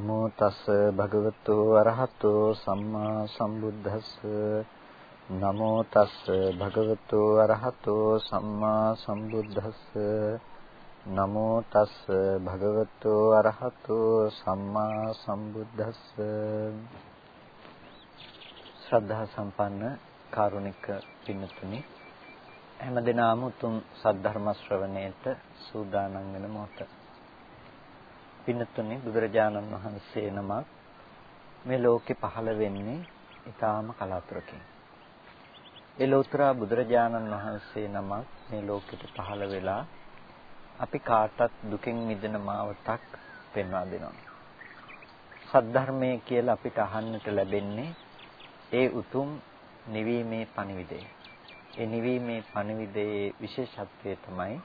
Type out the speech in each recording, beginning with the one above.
නමෝ තස් භගවතු අරහතෝ සම්මා සම්බුද්දස්ස. නමෝ තස් භගවතු අරහතෝ සම්මා සම්බුද්දස්ස. නමෝ තස් භගවතු අරහතෝ සම්මා සම්බුද්දස්ස. ශ්‍රද්ධා සම්පන්න කාරුණික පින්තුනි හැමදෙනාම උතුම් සද්ධර්ම ශ්‍රවණයට සූදානම් වෙන මොහොත. පින්තුනි බුදුරජාණන් වහන්සේ නමක් මේ ලෝකේ පහළ වෙන්නේ ඊටාම කලාතුරකින්. ඒ ලෝතර බුදුරජාණන් වහන්සේ නමක් මේ ලෝකෙට පහළ වෙලා අපි කාටත් දුකින් මිදෙන මාවතක් පෙන්වා දෙනවා. සද්ධර්මයේ කියලා අපිට අහන්නට ලැබෙන්නේ ඒ උතුම් නිවීමේ පණිවිඩය. ඒ නිවීමේ පණිවිඩයේ විශේෂත්වය තමයි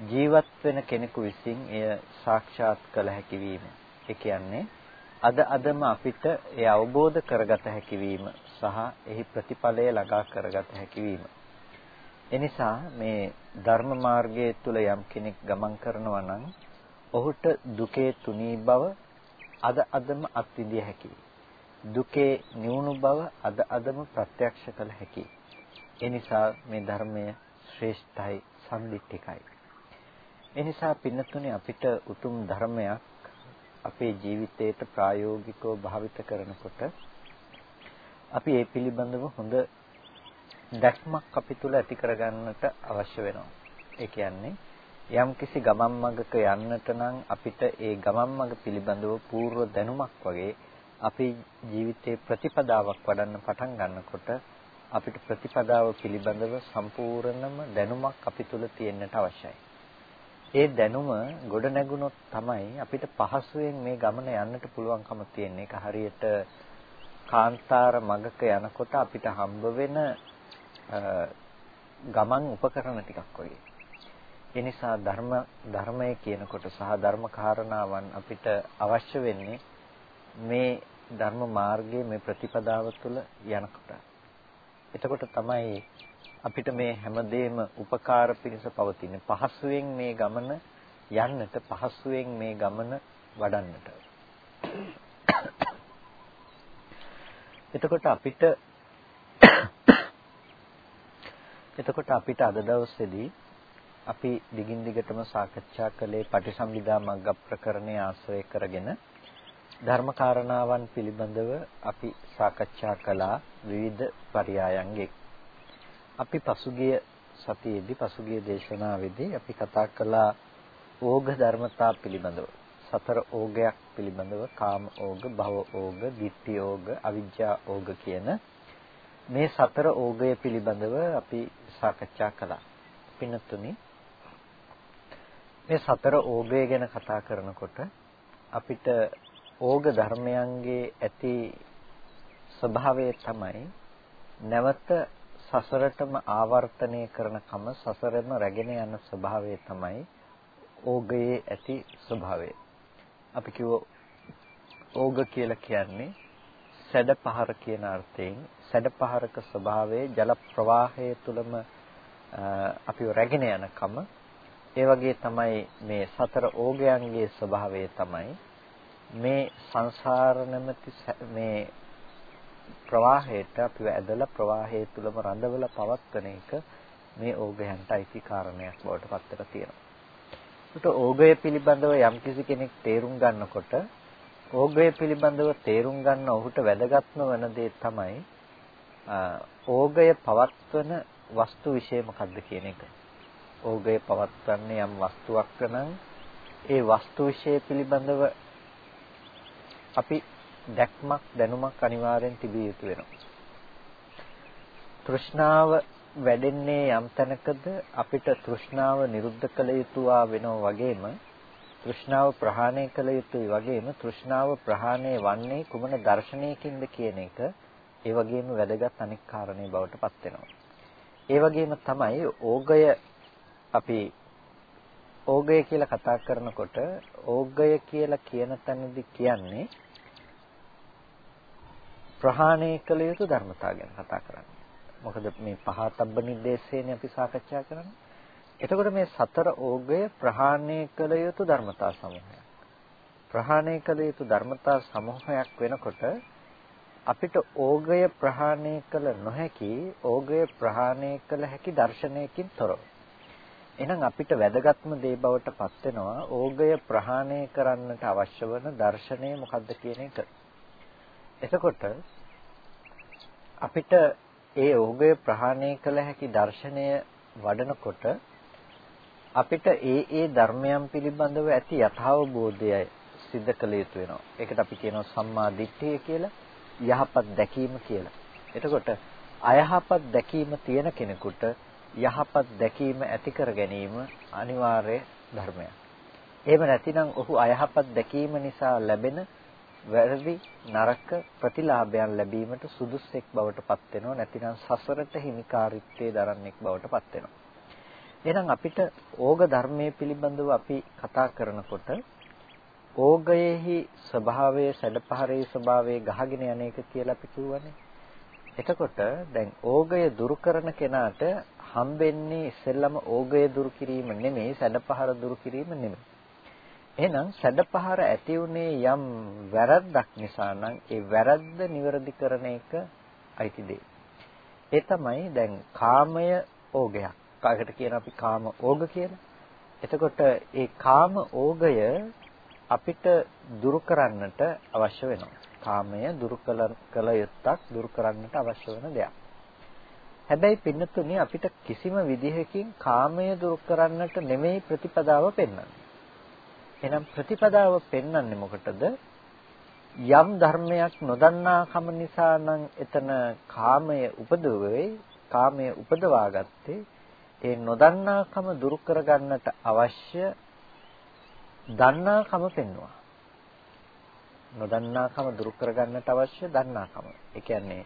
ජීවත් වෙන කෙනෙකු විසින් එය සාක්ෂාත් කළ හැකි වීම. ඒ කියන්නේ අද අදම අපිට ඒ අවබෝධ කරගත හැකි වීම සහ එහි ප්‍රතිඵලය ළඟා කරගත හැකි වීම. එනිසා මේ ධර්ම මාර්ගයේ තුල යම් කෙනෙක් ගමන් කරනවා නම් ඔහුට දුකේ තුනී බව අද අදම අත්විඳිය හැකියි. දුකේ නිවුණු බව අද අදම ප්‍රත්‍යක්ෂ කළ හැකියි. ඒ නිසා මේ ධර්මය ශ්‍රේෂ්ඨයි සම්දිත්තිකයි. ඒ නිසා පින්නතුනේ අපිට උතුම් ධර්මයක් අපේ ජීවිතයට ප්‍රායෝගිකව භාවිත කරනකොට අපි ඒ පිළිබඳව හොඳ දැක්මක් අපි තුල ඇති කරගන්නට අවශ්‍ය වෙනවා. ඒ කියන්නේ යම්කිසි ගමන් මඟක යන්නට නම් අපිට ඒ ගමන් මඟ පිළිබඳව පූර්ව දැනුමක් වගේ අපේ ජීවිතේ ප්‍රතිපදාවක් වඩන්න පටන් ගන්නකොට අපිට ප්‍රතිපදාව පිළිබඳව සම්පූර්ණම දැනුමක් අපි තුල තියෙන්නට අවශ්‍යයි. ඒ දැනුම ගොඩ නැගුණොත් තමයි අපිට පහසුවෙන් මේ ගමන යන්නට පුළුවන්කම තියෙන්නේ. ඒක හරියට කාන්තාර මගක යනකොට අපිට හම්බ වෙන ගමන් උපකරණ ටිකක් වගේ. ඒ නිසා ධර්ම ධර්මය කියනකොට සහ ධර්ම කාරණාවන් අපිට අවශ්‍ය වෙන්නේ මේ ධර්ම මාර්ගයේ මේ ප්‍රතිපදාව තුළ යනකොට. එතකොට තමයි අපිට මේ හැමදේම උපකාර පිණිස පවතින පහසුවෙන් මේ ගමන යන්නට පහසුවෙන් මේ ගමන වඩන්නට. එතකොට අපිට එතකොට අපිට අද දවසේදී අපි දිගින් දිගටම සාකච්ඡා කළේ පටිසම්භිදා මග්ග ප්‍රකරණය ආශ්‍රය කරගෙන ධර්මකාරණාවන් පිළිබඳව අපි සාකච්ඡා කළා විවිධ පරයයන්ගෙන්. අපි පසුගිය සතියේදී පසුගිය දේශනාවේදී අපි කතා කළා ඕග ධර්මතා පිළිබඳව. සතර ඕගයක් පිළිබඳව කාම ඕග, භව ඕග, ditthi ඕග, අවිජ්ජා ඕග කියන මේ සතර ඕගය පිළිබඳව අපි සාකච්ඡා කළා. පින්නතුනි මේ සතර ඕගය ගැන කතා කරනකොට අපිට ඕග ධර්මයන්ගේ ඇති ස්වභාවය තමයි නැවත සසරටම ආවර්තනය කරන කම සසරෙම රැගෙන යන ස්වභාවය තමයි ඕගයේ ඇති ස්වභාවය. අපි කිව්ව ඕග කියලා කියන්නේ සැඩ පහර කියන අර්ථයෙන් සැඩ පහරක ස්වභාවයේ ජල ප්‍රවාහය තුලම අපිව රැගෙන යන කම ඒ වගේ තමයි මේ සතර ඕගයන්ගේ ස්වභාවය තමයි මේ සංසාර නැමැති මේ ප්‍රවාහයට අපිව ඇදලා ප්‍රවාහය තුලම රඳවලා පවත්වන එක මේ ඕගයන්ට අයිති කාරණයක් බවට පත් තියෙනවා. ඒකට ඕගය පිළිබඳව යම්කිසි කෙනෙක් තේරුම් ගන්නකොට ඕගය පිළිබඳව තේරුම් ගන්න ඔහුට වැදගත්ම වෙන දේ තමයි ඕගය පවත්වන වස්තු વિશે මොකක්ද කියන එක. ඕගය පවත්වන්නේ යම් වස්තුවක් නම් ඒ වස්තු વિશે පිළිබඳව අපි දැක්මක් දැනුමක් අනිවාර්යෙන් තිබිය යුතු වෙනවා. තෘෂ්ණාව වැඩෙන්නේ යම් තැනකද අපිට තෘෂ්ණාව නිරුද්ධ කළ යුතුවා වෙනව වගේම තෘෂ්ණාව ප්‍රහාණය කළ යුතුයි වගේම තෘෂ්ණාව ප්‍රහාණය වන්නේ කුමන දර්ශනයකින්ද කියන එක ඒ වගේම වැදගත් අනෙක් කාරණේ බවට පත් වෙනවා. ඒ වගේම තමයි ඕගය අපි ඕගය කියලා කතා කරනකොට ඕගය කියලා කියන තැනදී කියන්නේ ප්‍රහාණය කළ යුතු ධර්මතා ගැන කතා කරන්නේ. මොකද මේ පහතබ්බ නිදේශයෙන් අපි සාකච්ඡා කරන්නේ. එතකොට මේ සතර ඕගය ප්‍රහාණය කළ යුතු ධර්මතා සමූහයක්. ප්‍රහාණය කළ යුතු ධර්මතා සමූහයක් වෙනකොට අපිට ඕගය ප්‍රහාණය කළ නොහැකි ඕගය ප්‍රහාණය කළ හැකි දර්ශනයකින් තොරව. එහෙනම් අපිට වැදගත්ම දේ බවට පත් වෙනවා ඕගය ප්‍රහාණය කරන්නට අවශ්‍ය වන දර්ශනය මොකක්ද කියන එක. එතකොට අපිට ඒ ඕගය ප්‍රහාණය කළ හැකි දර්ශනය වඩනකොට අපිට ඒ ඒ ධර්මයන් පිළිබඳව ඇති යථාබෝධය සිද්ධ කළ යුතු වෙනවා. ඒකට අපි කියනවා සම්මා දිට්ඨිය කියලා, යහපත් දැකීම කියලා. එතකොට අයහපත් දැකීම තියෙන කෙනෙකුට යහපත් දැකීම ඇති කර ගැනීම අනිවාර්ය ධර්මයක්. එහෙම නැතිනම් ඔහු අයහපත් දැකීම නිසා ලැබෙන වැරදි නරක ප්‍රතිලාභයන් ලැබීමට සුදුස්සෙක් බවට පත් වෙනවා නැතිනම් සසරට හිමිකාරීත්වයේ දරන්නෙක් බවට පත් වෙනවා. එහෙනම් අපිට ඕග ධර්මයේ පිළිබඳව අපි කතා කරනකොට ඕගයෙහි ස්වභාවය සැඩපහරේ ස්වභාවය ගහගෙන යන එක කියලා අපි කියවනේ. එතකොට දැන් ඕගය දුරු කරන කෙනාට හම්බෙන්නේ ඉස්සෙල්ලම ඕගය දුරු කිරීම නෙමෙයි සැඩපහර දුරු කිරීම නෙමෙයි. එහෙනම් සැඩපහර ඇති උනේ යම් වැරද්දක් නිසා නම් ඒ වැරද්ද නිවැරදි කරන එක අයිති දෙය. ඒ තමයි දැන් කාමය ඕගයක්. කාකට කියන අපි කාම ඕග කියලා. එතකොට ඒ කාම ඕගය අපිට දුරු කරන්නට අවශ්‍ය වෙනවා. කාමය දුරු කළ යුත්තක් දුරු කරන්නට අවශ්‍ය වෙන දෙයක්. හැබැයි පින්නතුනේ අපිට කිසිම විදිහකින් කාමය දුරු කරන්නට නෙමෙයි ප්‍රතිපදාව පෙන්වන්නේ. එහෙනම් ප්‍රතිපදාව පෙන්වන්නේ මොකටද? යම් ධර්මයක් නොදන්නාකම නිසා නම් එතන කාමය උපදවෙයි, කාමය උපදවා ගත්තේ ඒ නොදන්නාකම දුරු කරගන්නට අවශ්‍ය දන්නාකම පෙන්වුවා. නොදන්නාකම දුරු කරගන්නට අවශ්‍ය දන්නාකම. ඒ කියන්නේ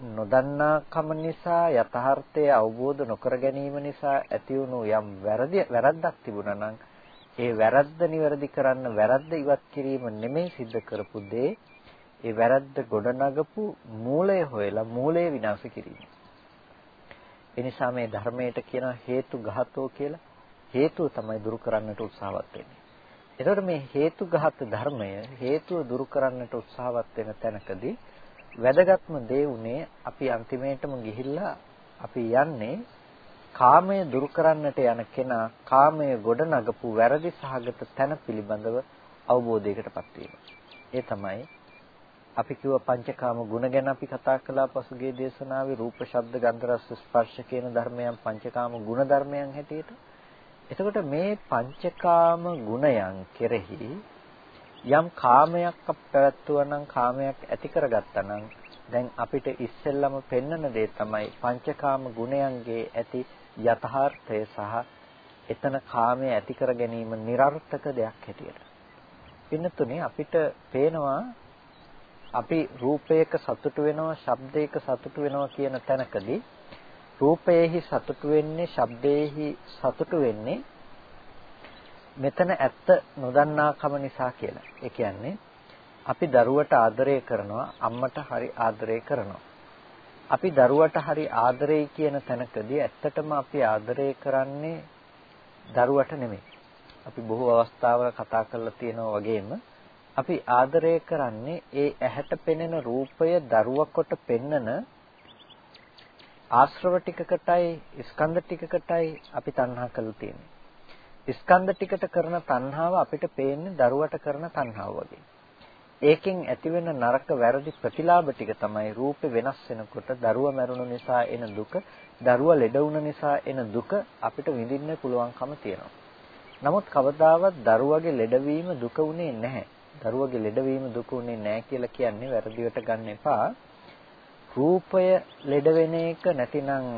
නොදන්නාකම නිසා යථාර්ථය අවබෝධ නොකර ගැනීම නිසා ඇති වුණු යම් වැරදි වැරද්දක් තිබුණා නම් ඒ වැරද්ද නිවැරදි කරන්න වැරද්ද ඉවත් කිරීම නෙමෙයි සිද්ධ කරපු දේ ඒ වැරද්ද ගොඩනගපු මූලය හොයලා මූලය විනාශ කිරීම. ඒ නිසා මේ ධර්මයට කියන හේතු ගහතෝ කියලා හේතුව තමයි දුරු කරන්නට උත්සාහවත් වෙන්නේ. එතකොට මේ හේතු ගහත ධර්මය හේතුව දුරු කරන්නට උත්සාහවත් වෙන තැනකදී වැදගත්ම දේ උනේ අපි අන්තිමේටම ගිහිල්ලා අපි යන්නේ කාමය දුරු කරන්නට යන කෙනා කාමය ගොඩනගපු වැරදි සහගත තැන පිළිබඳව අවබෝධයකටපත් වීම. ඒ තමයි අපි කිව්ව පංචකාම ගුණ ගැන අපි කතා කළා පසුගිය දේශනාවේ රූප, ශබ්ද, ගන්ධ, රස, ස්පර්ශ කියන ධර්මයන් පංචකාම ගුණ ධර්මයන් හැටියට. එතකොට මේ පංචකාම ගුණයන් කෙරෙහි යම් කාමයක් පැවැත්වුවා නම් කාමයක් ඇති කරගත්තා නම් දැන් අපිට ඉස්සෙල්ලම පෙන්වන දේ තමයි පංචකාම ගුණයන්ගේ ඇති යථාර්ථය සහ එතන කාමය ඇති කර ගැනීම નિરර්ථක දෙයක් හැටියට. පින්නතුනේ අපිට පේනවා අපි රූපයක සතුටු වෙනවා, ශබ්දයක සතුටු වෙනවා කියන තැනකදී රූපයේහි සතුටු වෙන්නේ, ශබ්දයේහි සතුටු වෙන්නේ මෙතන ඇත්ත නොදන්නාකම නිසා කියලා. ඒ කියන්නේ අපි දරුවට ආදරය කරනවා අම්මට හරි ආදරය කරනවා. අපි දරුවට හරි ආදරේ කියන තැනකදී ඇත්තටම අපි ආදරය කරන්නේ දරුවට නෙමෙයි. අපි බොහෝ අවස්ථාවල කතා කරලා තියෙනවා වගේම අපි ආදරය කරන්නේ ඒ ඇහැට පෙනෙන රූපය දරුවා කොට පෙන්නන ආශ්‍රව ටිකකටයි ස්කන්ධ ටිකකටයි අපි තණ්හා කරලා තියෙන්නේ. ස්කන්ධ ටිකට කරන තණ්හාව අපිට පේන්නේ දරුවට කරන තණ්හාව වගේ. ඒකෙන් ඇතිවෙන නරක වැරදි ප්‍රතිලාභ ටික තමයි රූපේ වෙනස් වෙනකොට දරුවා මැරුණු නිසා එන දුක, දරුවා ලෙඩ වුණ නිසා එන දුක අපිට විඳින්න පුළුවන්කම තියෙනවා. නමුත් කවදාවත් දරුවගේ ලෙඩවීම දුක උනේ නැහැ. දරුවගේ ලෙඩවීම දුක උනේ නැහැ කියලා කියන්නේ වැරදිවට ගන්න එපා. රූපය ලෙඩ වෙන එක නැතිනම්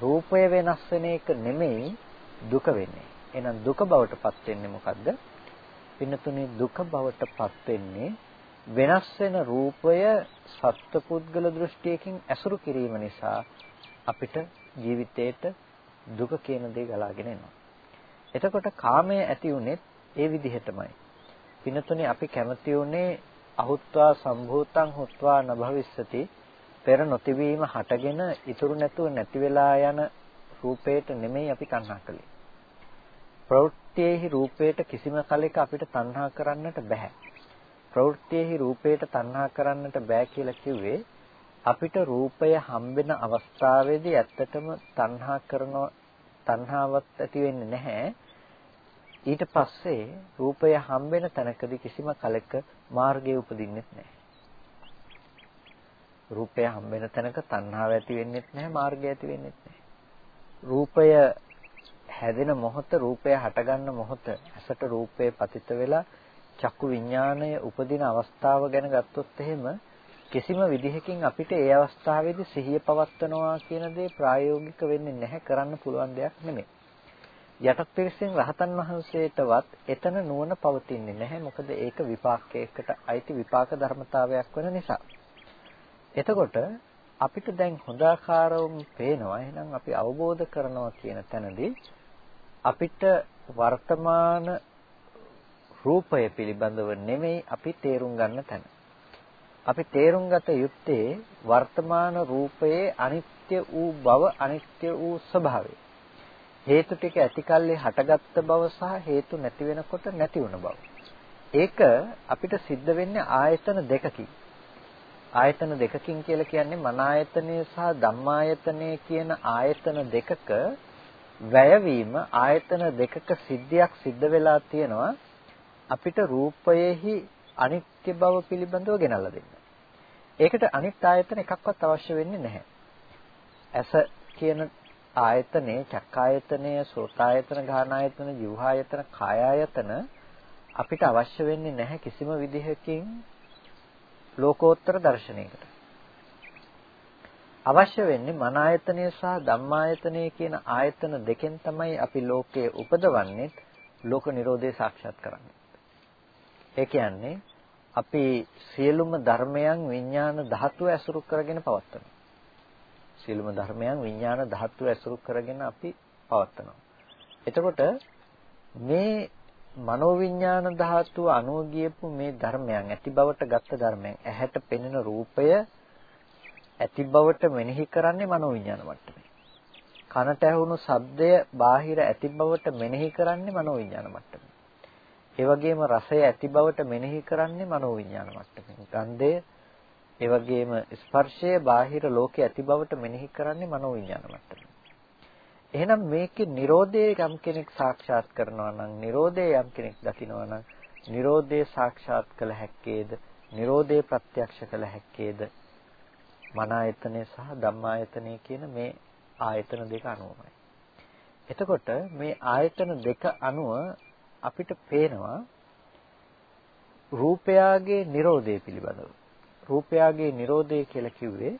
රූපය වෙනස් වෙන එක නෙමෙයි දුක වෙන්නේ. එහෙනම් දුක බවට පත් වෙන්නේ මොකද්ද? පින්නතුනේ දුක බවට පත් වෙන්නේ වෙනස් වෙන රූපය සත්පුද්ගල දෘෂ්ටියකින් ඇසුරු කිරීම නිසා අපිට ජීවිතේට දුක කියන දේ ගලාගෙන එනවා. එතකොට කාමය ඇති උනේත් ඒ විදිහටමයි. පින්නතුනේ අපි කැමති උනේ අහුත්වා සම්භූතං හුත්වා නභවිස්සති පෙර නොතිවීම හටගෙන ඉතුරු නැතුව නැති වෙලා යන රූපේට නෙමෙයි අපි තණ්හා කළේ. ප්‍රවෘත්තියේහි රූපයට කිසිම කලෙක අපිට තණ්හා කරන්නට බෑ. ප්‍රවෘත්තියේහි රූපයට තණ්හා කරන්නට බෑ කියලා කිව්වේ අපිට රූපය හම්බෙන අවස්ථාවේදී ඇත්තටම තණ්හා කරන තණ්හාවක් ඇති වෙන්නේ නැහැ. ඊට පස්සේ රූපය හම්බෙන තැනකදී කිසිම කලක මාර්ගය උපදින්නෙත් නැහැ. රූපය හම්බෙන තැනක තණ්හාව ඇති වෙන්නෙත් නැහැ මාර්ගය ඇති වෙන්නෙත් නැහැ. රූපය හැදෙන මොහොත රූපය හටගන්න මොහොත ඇසට රූපය පතිත වෙලා චක්කු විඥාණය උපදින අවස්ථාව ගැන ගත්තොත් එහෙම කිසිම විදිහකින් අපිට ඒ අවස්ථාවේදී සිහිය පවත්වනවා කියන දේ ප්‍රායෝගික වෙන්නේ නැහැ කරන්න පුළුවන් දෙයක් නෙමෙයි. යටත් පිරිසෙන් රහතන් වහන්සේටවත් එතන නුවණ පවතින්නේ නැහැ. මොකද ඒක විපාකයකට අයිති විපාක ධර්මතාවයක් වෙන නිසා. එතකොට අපිට දැන් හොඳාකාරවම පේනවා එහෙනම් අපි අවබෝධ කරනවා කියන තැනදී අපිට වර්තමාන රූපය පිළිබඳව නෙමෙයි අපි තේරුම් ගන්න තැන. අපි තේරුම් ගත යුත්තේ වර්තමාන රූපයේ අනිත්‍ය වූ බව අනිත්‍ය වූ ස්වභාවය. හේතු ටික ඇතිකල්ලි හටගත්ත බව සහ හේතු නැති වෙනකොට නැති වුණ බව. ඒක අපිට සිද්ධ වෙන්නේ ආයතන දෙකකින්. ආයතන දෙකකින් කියලා කියන්නේ මන ආයතනය සහ ධම්මායතනය කියන ආයතන දෙකක වැයවීම ආයතන දෙකක සිද්ධියක් සිද්ධ වෙලා තියෙනවා අපිට රූපයේහි අනිත්‍ය බව පිළිබඳව ගෙනල්ලා දෙන්න. ඒකට අනිත් ආයතන එකක්වත් අවශ්‍ය වෙන්නේ නැහැ. ඇස කියන ආයතනේ චක්කායතනය, සෝතායතන, ගානායතන, જીවහායතන, කායායතන අපිට අවශ්‍ය වෙන්නේ නැහැ කිසිම විදිහකින් ලෝකෝත්තර දර්ශනයකට. අවශ්‍ය වෙන්නේ මන ආයතනය සහ ධම්මායතනය කියන ආයතන දෙකෙන් තමයි අපි ලෝකයේ උපදවන්නේ ලෝක නිරෝධය සාක්ෂාත් කරන්නේ. ඒ කියන්නේ අපි සියලුම ධර්මයන් විඥාන ධාතුව ඇසුරු කරගෙන පවත්වනවා. සියලුම ධර්මයන් විඥාන ධාතුව ඇසුරු කරගෙන අපි පවත්වනවා. එතකොට මේ මනෝවිඤ්ඤාණ ධාතුව අනුව ගියපු මේ ධර්මයන් ඇති බවට ගත්ත ධර්මයන් ඇහැට පෙනෙන රූපය ඇති බවට මෙනෙහි කරන්නේ මනෝවිඤ්ඤාණ මට්ටමේ. කනට ඇහුණු ශබ්දය බාහිර ඇති බවට මෙනෙහි කරන්නේ මනෝවිඤ්ඤාණ මට්ටමේ. ඒ වගේම රසය ඇති බවට මෙනෙහි කරන්නේ මනෝවිඤ්ඤාණ මට්ටමේ. ගන්ධය ඒ වගේම ස්පර්ශය බාහිර ලෝකයේ ඇති බවට මෙනෙහි කරන්නේ මනෝවිඤ්ඤාණ මට්ටමේ. එහෙනම් මේකේ Nirodhe යම් කෙනෙක් සාක්ෂාත් කරනවා නම් Nirodhe යම් කෙනෙක් දකිනවා නම් Nirodhe සාක්ෂාත් කළ හැක්කේද Nirodhe ප්‍රත්‍යක්ෂ කළ හැක්කේද මන ආයතනය සහ ධම්මායතනය කියන මේ ආයතන දෙක අනුවමයි. එතකොට මේ ආයතන දෙක අනුව අපිට පේනවා රූපයාගේ Nirodhe පිළිබඳව. රූපයාගේ Nirodhe කියලා කිව්වේ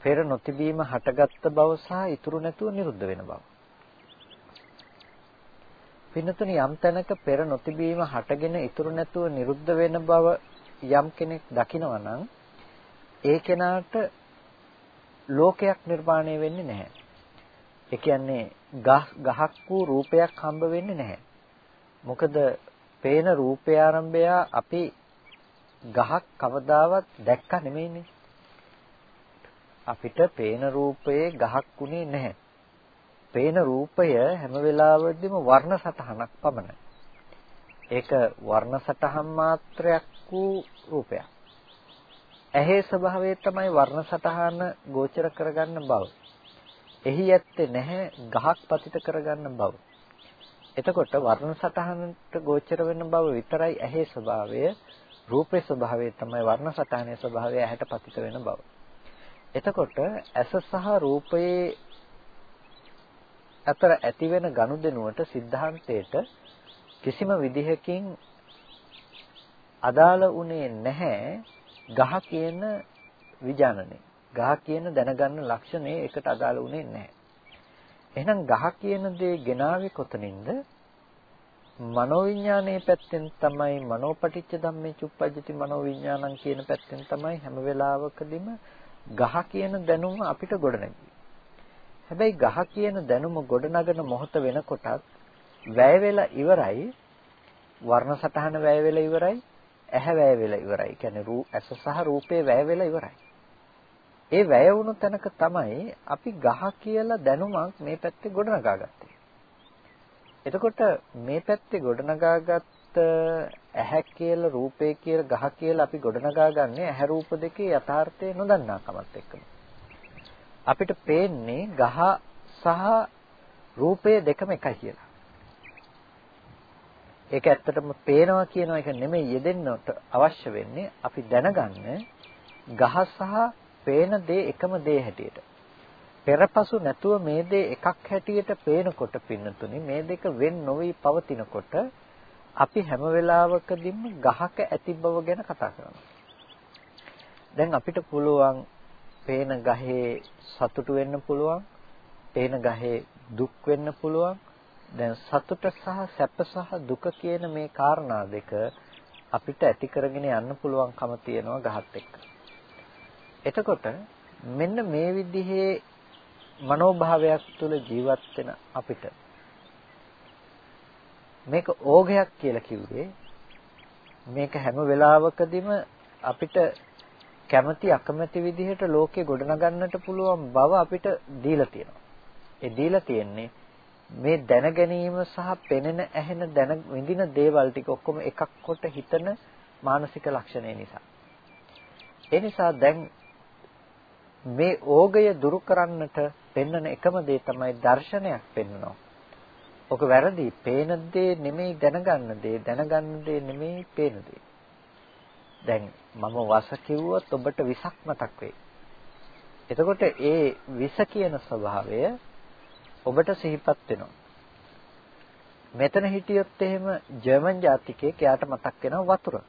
පෙර නොතිබීම හටගත්ත බව සහ ඉතුරු නැතුව නිරුද්ධ වෙන බව. පින්නතුනි යම් තැනක පෙර නොතිබීම හටගෙන ඉතුරු නැතුව නිරුද්ධ වෙන බව යම් කෙනෙක් දකිනවා නම් ඒ කෙනාට ලෝකයක් නිර්මාණය වෙන්නේ නැහැ. ඒ කියන්නේ ගහක් වූ රූපයක් හම්බ වෙන්නේ නැහැ. මොකද පේන රූපය ආරම්භය අපි ගහක් කවදාවත් දැක්ක නෙමෙයිනේ. අපිට පේන රූපයේ ගහක් උනේ නැහැ. පේන රූපය හැම වෙලාවෙදිම වර්ණ සටහනක් පමණයි. ඒක වර්ණ සටහන් මාත්‍රයක් වූ රූපයක්. ඇහි ස්වභාවය තමයි වර්ණ සටහන ගෝචර කරගන්න බව. එහි ඇත්තේ නැහැ ගහක් පතිත කරගන්න බව. එතකොට වර්ණ සටහනට ගෝචර වෙන බව විතරයි ඇහි ස්වභාවය. රූපේ ස්වභාවය තමයි වර්ණ සටහනේ ස්වභාවය ඇහැට පතිත වෙන බව. එතකොට ඇස සහ රූපයේ අතර ඇති වෙන ගනුදෙනුවට සිද්ධාන්තයට කිසිම විදිහකින් අදාළ උනේ නැහැ ගහ කියන විඥානනේ. ගහ කියන දැනගන්න ලක්ෂණේ එකට අදාළ උනේ නැහැ. එහෙනම් ගහ කියන දේ ගෙනාවේ කොතනින්ද? මනෝවිඤ්ඤාණයේ පැත්තෙන් තමයි මනෝපටිච්ච ධම්මේ චුප්පජ්ජති මනෝවිඤ්ඤාණං කියන පැත්තෙන් තමයි හැම වෙලාවකදීම ගහ කියන දැනුම අපිට ගොඩනැගි. හැබැයි ගහ කියන දැනුම ගොඩනගන මොහොත වෙනකොටත් වැය වෙලා ඉවරයි වර්ණ සටහන වැය වෙලා ඉවරයි ඇහැ වැය වෙලා ඉවරයි. කියන්නේ රූ ඇස සහ රූපේ වැය වෙලා ඉවරයි. ඒ වැය වුණු තැනක තමයි අපි ගහ කියලා දැනුමක් මේ පැත්තේ ගොඩනගා ගත්තේ. එතකොට මේ පැත්තේ ගොඩනගාගත් ඇහැ කියලා රූපේ කියලා ගහ කියලා අපි ගොඩනගා ගන්න ඇහැ රූප දෙකේ යථාර්ථය නොදන්නාකමත් එක්කම. අපිට පේන්නේ ගහ සහ රූපය දෙකම එකයි කියලා. ඒක ඇත්තටම පේනවා කියන එක නෙමෙයි යෙදෙන්නට අවශ්‍ය වෙන්නේ අපි දැනගන්න ගහ සහ පේන දේ එකම දේ හැටියට. පෙරපසු නැතුව මේ දේ එකක් හැටියට පේනකොට පින්නතුනි මේ දෙක වෙන් නොවි පවතිනකොට අපි හැම වෙලාවකදීම ගහක ඇති බව ගැන කතා කරනවා. දැන් අපිට පුළුවන් පේන ගහේ සතුටු වෙන්න පුළුවන්, පේන ගහේ දුක් වෙන්න පුළුවන්. දැන් සතුට සහ සැප සහ දුක කියන මේ කාරණා දෙක අපිට ඇති කරගෙන යන්න පුළුවන්කම තියෙනවා ගහත් එක්ක. එතකොට මෙන්න මේ විදිහේ මනෝභාවයක් තුළ ජීවත් වෙන අපිට මේක ඕගයක් කියලා කිව්වේ මේක හැම වෙලාවකදීම අපිට කැමැති අකමැති විදිහට ලෝකේ ගොඩනගන්නට පුළුවන් බව අපිට දීලා තියෙනවා. ඒ දීලා තියෙන්නේ මේ දැන ගැනීම සහ පෙනෙන ඇහෙන දැන විඳින දේවල් ටික ඔක්කොම එකක් කොට හිතන මානසික ලක්ෂණය නිසා. ඒ නිසා දැන් මේ ඕගය දුරු කරන්නට පෙන්වන එකම දේ තමයි දර්ශනයක් පෙන්වනවා. ඔක වැරදි. පේන දේ නෙමෙයි දැනගන්න දේ, දැනගන්න දේ නෙමෙයි පේන දේ. දැන් මම වස කිව්වොත් ඔබට විසක් මතක් වෙයි. එතකොට ඒ විස කියන ස්වභාවය ඔබට සිහිපත් වෙනවා. මෙතන හිටියොත් එහෙම ජර්මන් ජාතිකයෙක් එයාට මතක් වෙනවා වතුර.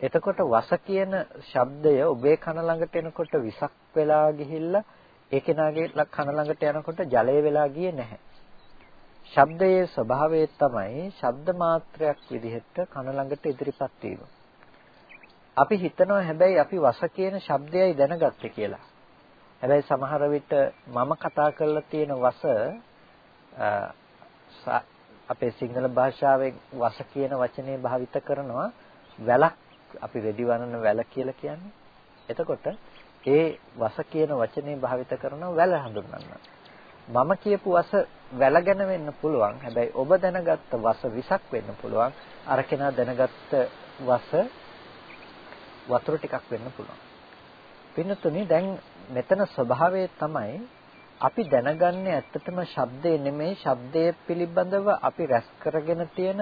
එතකොට වස කියන ශබ්දය ඔබේ කන ළඟට එනකොට විසක් වෙලා ගිහිල්ලා ඒ කෙනාගේ කන ළඟට යනකොට ජලය වෙලා ගියේ නැහැ. ශබ්දයේ ස්වභාවය තමයි ශබ්ද මාත්‍රයක් විදිහට කන ළඟට ඉදිරිපත් වීම. අපි හිතනවා හැබැයි අපි වස කියන ශබ්දයයි දැනගත්තේ කියලා. හැබැයි සමහර විට මම කතා කරලා තියෙන වස අපේ සිංහල භාෂාවෙන් වස කියන වචනේ භාවිත කරනවා වැලක් අපි රෙදි වනන වැල කියලා කියන්නේ. එතකොට ඒ වස කියන වචනේ භාවිත කරනවා වැල හඳුන්වන්න. මම කියපු වස වැල ගැන වෙන්න පුළුවන්. හැබැයි ඔබ දැනගත්ත වස විසක් වෙන්න පුළුවන්. අර කෙනා දැනගත්ත වස වතුර ටිකක් වෙන්න පුළුවන්. පින්නතුනි දැන් මෙතන ස්වභාවය තමයි අපි දැනගන්නේ ඇත්තටම ශබ්දේ නෙමෙයි ශබ්දයේ පිළිබඳව අපි රැස් කරගෙන තියෙන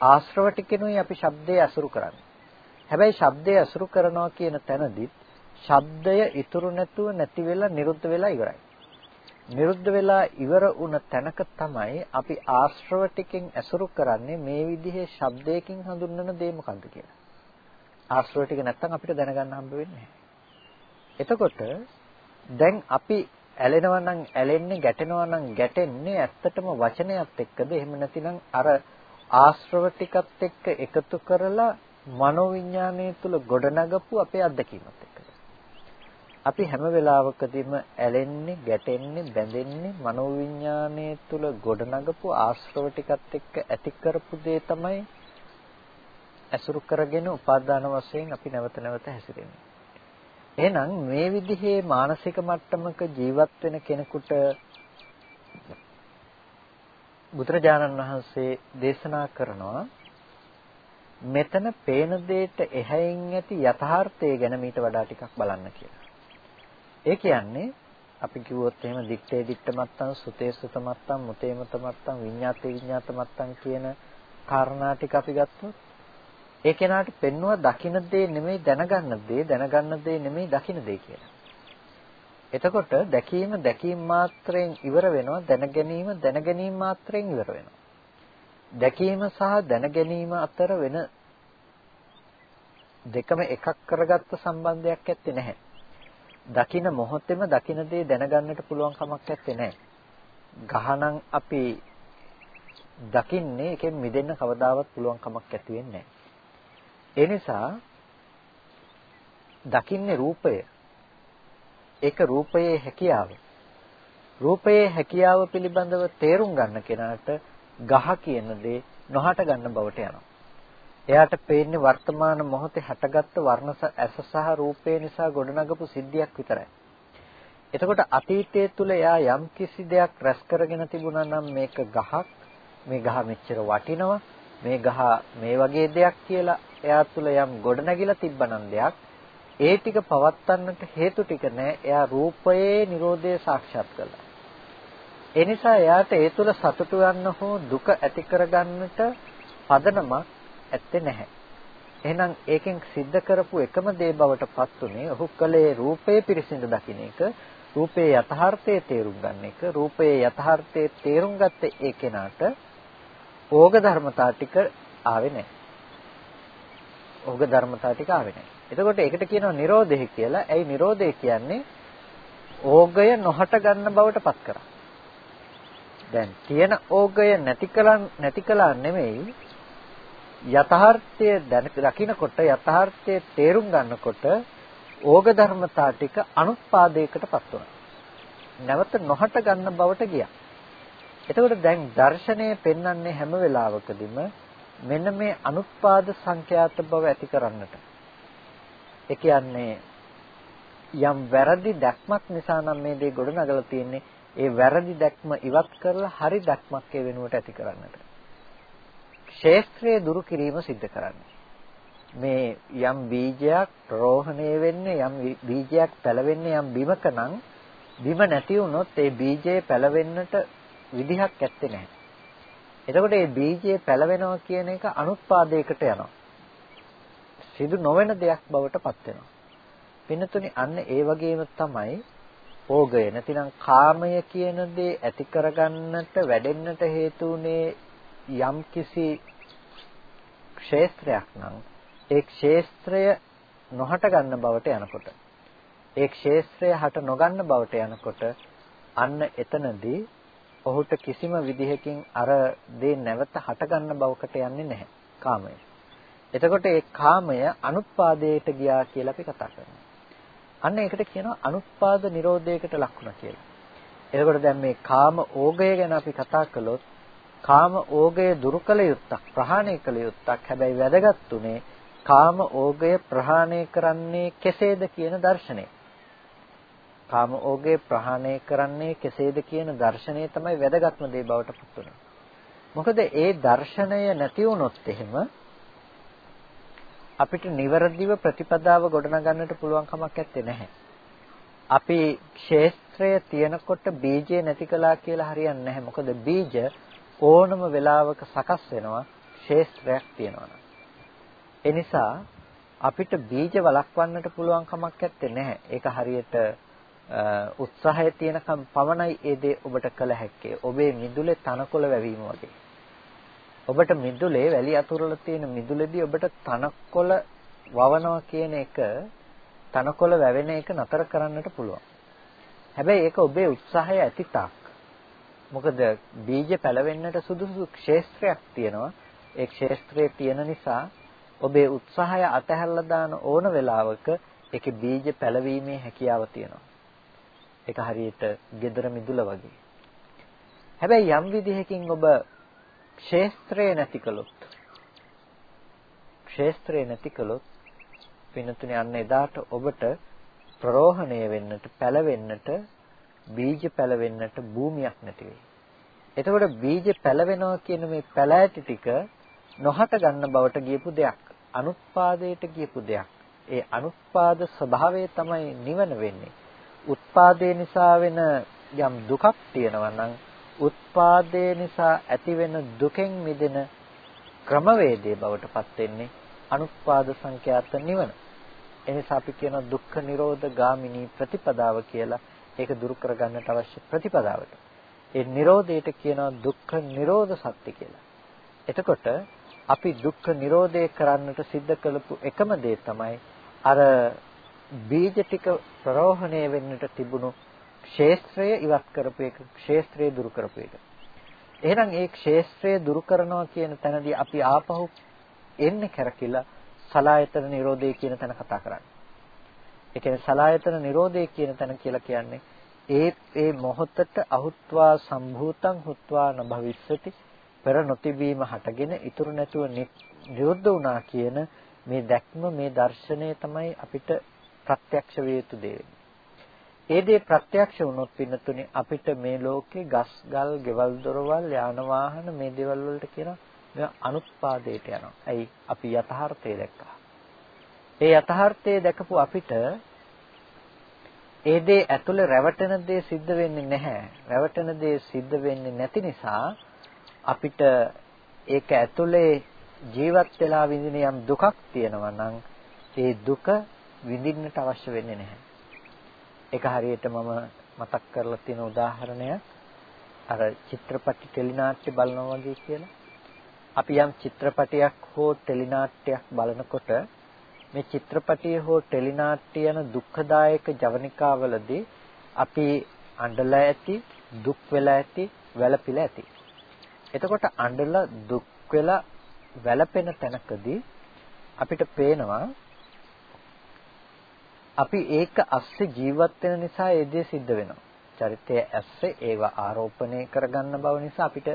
ආශ්‍රව ටිකෙනුයි අපි ශබ්දයේ අසුරු කරන්නේ. හැබැයි ශබ්දයේ අසුරු කරනවා කියන තැනදිත් ශබ්දය ඉතුරු නැතුව නැති වෙලා නිරුද්ධ වෙලා ඉවරයි. නිරුද්ධ වෙලා ඉවර වුණ තැනක තමයි අපි ආශ්‍රව ටිකෙන් ඇසුරු කරන්නේ මේ විදිහේ ශබ්දයකින් හඳුන්වන දේ මොකද්ද කියලා. ආශ්‍රව ටික නැත්තම් අපිට දැනගන්න හම්බ වෙන්නේ එතකොට දැන් අපි ඇලෙනවා නම් ඇලෙන්නේ ගැටෙනවා නම් ගැටෙන්නේ ඇත්තටම වචනයත් එක්කද? එහෙම නැතිනම් අර ආශ්‍රව ටිකත් එක්ක එකතු කරලා මනෝවිඤ්ඤාණය තුල ගොඩනගපු අපේ අත්දැකීමත් එක්කද? අපි හැම වෙලාවකදීම ඇලෙන්නේ ගැටෙන්නේ බැඳෙන්නේ මනෝවිඤ්ඤාණය තුල ගොඩනගපු ආශ්‍රව ටිකත් එක්ක ඇති කරපු දේ තමයි ඇසුරු කරගෙන උපාදාන වශයෙන් අපි නැවත නැවත හැසිරෙන්නේ. එහෙනම් මේ විදිහේ මානසික මට්ටමක ජීවත් වෙන කෙනෙකුට බුදුරජාණන් වහන්සේ දේශනා කරනවා මෙතන පේන දෙයට එහැයින් ඇති යථාර්ථය ගැන මීට වඩා ටිකක් බලන්න කියලා. ඒ කියන්නේ අපි කිව්වොත් එහෙම දිත්තේ දිත්ත මත්තන් සුතේ සුත මත්තන් මුතේ මුත මත්තන් විඤ්ඤාතේ විඤ්ඤාත මත්තන් කියන කාරණා ටික අපි ගත්තොත් ඒ කෙනාට පෙන්වුව දකින්න දේ නෙමෙයි දැනගන්න දේ දැනගන්න දේ නෙමෙයි දකින්න දේ කියලා. එතකොට දැකීම දැකීම මාත්‍රයෙන් ඉවර වෙනවා දැන ගැනීම දැන ගැනීම මාත්‍රයෙන් ඉවර වෙනවා. දැකීම සහ දැන ගැනීම අතර වෙන දෙකම එකක් කරගත්ත සම්බන්ධයක් ඇත්තේ නැහැ. දකින මොහොතේම දකින දේ දැනගන්නට පුළුවන් කමක් ඇත්තේ නැහැ. ගහනම් අපි දකින්නේ එකෙන් මිදෙන්න කවදාවත් පුළුවන් කමක් ඇති වෙන්නේ නැහැ. ඒ නිසා දකින්නේ රූපය. ඒක රූපයේ හැකියාව. රූපයේ හැකියාව පිළිබඳව තේරුම් ගන්න කෙනාට ගහ කියන දේ නොහට ගන්න බවට යනවා. එයාට පේන්නේ වර්තමාන මොහොතේ හටගත්තු වර්ණ ඇස සහ රූපේ නිසා ගොඩනගපු සිද්ධියක් විතරයි. එතකොට අතීතයේ තුල එයා යම් කිසි දෙයක් රැස් කරගෙන තිබුණා නම් මේක ගහක් මේ ගහ මෙච්චර වටිනවා මේ ගහ මේ වගේ දෙයක් කියලා එයා තුල යම් ගොඩනැගිලා තිබ්බනම් දෙයක් ඒ ටික පවත්වන්නට හේතු ටික නෑ එයා රූපයේ Nirodhe සාක්ෂාත් කළා ඒ නිසා එයාට ඒ තුල සතුටු ගන්න හෝ දුක ඇති කරගන්නට පදනමක් ඇත්තේ නැහැ එහෙනම් ඒකෙන් सिद्ध කරපු එකම දේ බවට පත් උනේ ඔහු කලේ රූපේ පිරිසිදු දකින්න එක රූපේ යථාර්ථයේ තේරුම් ගන්න එක රූපයේ යථාර්ථයේ තේරුම් ගත්තේ ඒ කෙනාට ඕග ධර්මතා ටික ආවේ නැහැ. ඕග ධර්මතා ටික ආවේ නැහැ. එතකොට ඒකට කියනවා Nirodhe කියලා. ඇයි Nirodhe කියන්නේ? ඕගය නොහට ගන්න බවට පත් කරා. දැන් තියෙන ඕගය නැති කලන් නැති කලා නෙමෙයි යථාර්ථය දකිනකොට යථාර්ථයේ තේරුම් ගන්නකොට ඕග ධර්මතා ටික අනුත්පාදයකටපත් වුණා. නැවත නොහට ගන්න බවට ගියා. එතකොට දැන් දර්ශනය පෙන්වන්නේ හැම වෙලාවකදීම මෙන්න මේ අනුත්පාද සංඛ්‍යාත බව ඇති කරන්නට. ඒ කියන්නේ යම් වැරදි දැක්මක් නිසා නම් මේ දේ ගොඩනගලා තියෙන්නේ ඒ වැරදි දැක්ම ඉවත් කරලා හරි දැක්මක් ඒ වෙනුවට ඇති කරන්නට. ක්ෂේත්‍රයේ දුරු කිරීම සිද්ධ කරන්නේ. මේ යම් බීජයක් රෝහණය වෙන්නේ යම් බීජයක් පැලවෙන්නේ යම් බිමක නම් බිම නැති වුණොත් ඒ බීජය පැලවෙන්නට විදිහක් ඇත්තේ නැහැ. එතකොට මේ බීජය පැලවෙනවා කියන එක අනුත්පාදයකට යනවා. සිදු නොවන දෙයක් බවට පත් වෙනවා. පින්නතුනි අන්න ඒ වගේම තමයි ඕගය නැතිනම් කාමය කියන දේ ඇති කරගන්නට වැඩෙන්නට හේතු යම් කිසි ක්ෂේත්‍රයක් නම් ඒ ක්ෂේත්‍රය නොහට ගන්න බවට යනකොට ඒ ක්ෂේත්‍රය හට නොගන්න බවට යනකොට අන්න එතනදී ඔහුට කිසිම විදිහකින් අර දේ නැවත හටගන්න බවකට යන්නේ නැහැ කාමය. එතකොට ඒ කාමය අනුත්පාදයට ගියා කියලා අපි කතා කරනවා. අන්න ඒකට කියනවා අනුත්පාද නිරෝධයකට ලක්ුණා කියලා. එතකොට දැන් මේ කාම ඕගය ගැන අපි කතා කළොත් කාම ඕගය දුරු කළ යුත්තක් ප්‍රහාණය කළ යුත්තක්. හැබැයි වැදගත් උනේ කාම ඕගය ප්‍රහාණය කරන්නේ කෙසේද කියන දර්ශනය. කාම ඕගේ ප්‍රහාණය කරන්නේ කෙසේද කියන දර්ශනය තමයි වැදගත්ම දේ බවට පත් වෙනවා. මොකද ඒ දර්ශනය නැති වුණොත් එහෙම අපිට නිවැරදිව ප්‍රතිපදාව ගොඩනගන්නට පුළුවන් කමක් නැත්තේ නැහැ. අපි ක්ෂේත්‍රය තියෙනකොට බීජය නැති කළා කියලා හරියන්නේ නැහැ. මොකද බීජ ඕනම වෙලාවක සකස් වෙනවා ක්ෂේත්‍රයක් තියෙනවා. ඒ නිසා අපිට බීජ වළක්වන්නට පුළුවන් කමක් නැත්තේ නැහැ. ඒක හරියට උත්සාහය තියෙනකම් පමණයි ඒ දේ ඔබට කළ හැක්කේ. ඔබේ මිදුලේ තනකොළ වැවීම වගේ. ඔබට මිදුලේ වැලි අතුරල තියෙන මිදුලේදී ඔබට තනකොළ වවනවා කියන එක තනකොළ වැවෙන එක නතර කරන්නට පුළුවන්. හැබැයි ඒක ඔබේ උත්සාහය ඇති තාක්. මොකද බීජ පැලවෙන්නට සුදුසු ක්ෂේත්‍රයක් තියෙනවා. ඒ ක්ෂේත්‍රයේ තියෙන නිසා ඔබේ උත්සාහය අතහැරලා දාන ඕන වෙලාවක ඒකේ බීජ පැලවීමේ හැකියාව තියෙනවා. ඒක හරියට gedara මිදුල වගේ. හැබැයි යම් විදිහකින් ඔබ ක්ෂේත්‍රය නැති කළොත් ක්ෂේත්‍රය නැති කළොත් පින්නතුනේ අන්න එදාට ඔබට ප්‍රරෝහණය වෙන්නට පැලවෙන්නට බීජ පැලවෙන්නට භූමියක් නැති වෙයි. එතකොට බීජ පැලවෙනවා කියන මේ පැලෑටි ටික නොහට ගන්න බවට ගියපු දෙයක්. අනුත්පාදයට ගියපු දෙයක්. ඒ අනුත්පාද ස්වභාවය තමයි නිවන වෙන්නේ. උත්පාදේ නිසා වෙන යම් දුකක් තියෙනවා නම් උත්පාදේ නිසා ඇතිවෙන දුකෙන් මිදෙන ක්‍රමවේදයේ බවට පත් වෙන්නේ අනුත්පාද සංඛ්‍යාත නිවන. එනිසා අපි කියන දුක්ඛ නිරෝධ ගාමිනී ප්‍රතිපදාව කියලා ඒක දුරු කරගන්නට අවශ්‍ය ප්‍රතිපදාවට. ඒ නිරෝධයට කියනවා දුක්ඛ නිරෝධ සත්‍ය කියලා. එතකොට අපි දුක්ඛ නිරෝධය කරන්නට සිද්ධ කළපු එකම දේ තමයි අර බීජ ටික ප්‍රරෝහණය වෙන්නට තිබුණු ක්ෂේත්‍රය ඉවත් කරපු එක ක්ෂේත්‍රය දුරු කරපු එක. එහෙනම් ඒ ක්ෂේත්‍රය දුරු කරනවා කියන තැනදී අපි ආපහු එන්නේ කරකිලා සලායතන නිරෝධය කියන තැන කතා කරන්නේ. ඒ කියන්නේ සලායතන නිරෝධය කියන තැන කියලා කියන්නේ ඒ ඒ මොහොතට අහුත්වා සම්භූතං හුත්වා නභවිස්සති පෙර නොතිබීම හටගෙන ඉතුරු නැතුව නිරුද්ධ වුණා කියන මේ දැක්ම මේ දර්ශනය තමයි අපිට ප්‍රත්‍යක්ෂ විය යුතු දේ ඒ දේ ප්‍රත්‍යක්ෂ වුණොත් පින්නතුනේ අපිට මේ ලෝකේ ගස් ගල් ගෙවල් දොරවල් යාන වාහන මේ දේවල් වලට කියන අනුත්පාදයට යනවා. ඇයි අපි යථාර්ථය දැක්කා. ඒ යථාර්ථය දැකපු අපිට ඒ දේ ඇතුළේ රැවටෙන දේ සිද්ධ වෙන්නේ නැහැ. රැවටෙන දේ සිද්ධ වෙන්නේ නැති නිසා අපිට ඒක ඇතුළේ ජීවත් වෙලා විඳින යම් දුකක් තියෙනවා නම් ඒ දුක විඳින්නට අවශ්‍ය වෙන්නේ නැහැ. ඒක හරියට මම මතක් කරලා තියෙන උදාහරණය අර චිත්‍රපටි ටෙලිනාට්‍ය බලනවා වගේ කියලා. අපි යම් චිත්‍රපටයක් හෝ ටෙලිනාට්‍යයක් බලනකොට මේ චිත්‍රපටිය හෝ ටෙලිනාට්‍ය යන දුක්ඛදායක ජවනිකාවලදී අපි අඬලා ඇති, දුක් වෙලා ඇති, වැළපිලා ඇති. එතකොට අඬලා දුක් වෙලා වැළපෙන තැනකදී අපිට පේනවා අපි ඒක අස්සේ ජීවත් වෙන නිසා ඒ දේ සිද්ධ වෙනවා. චරිතය ඇස්සේ ඒව ආරෝපණය කරගන්න බව නිසා අපිට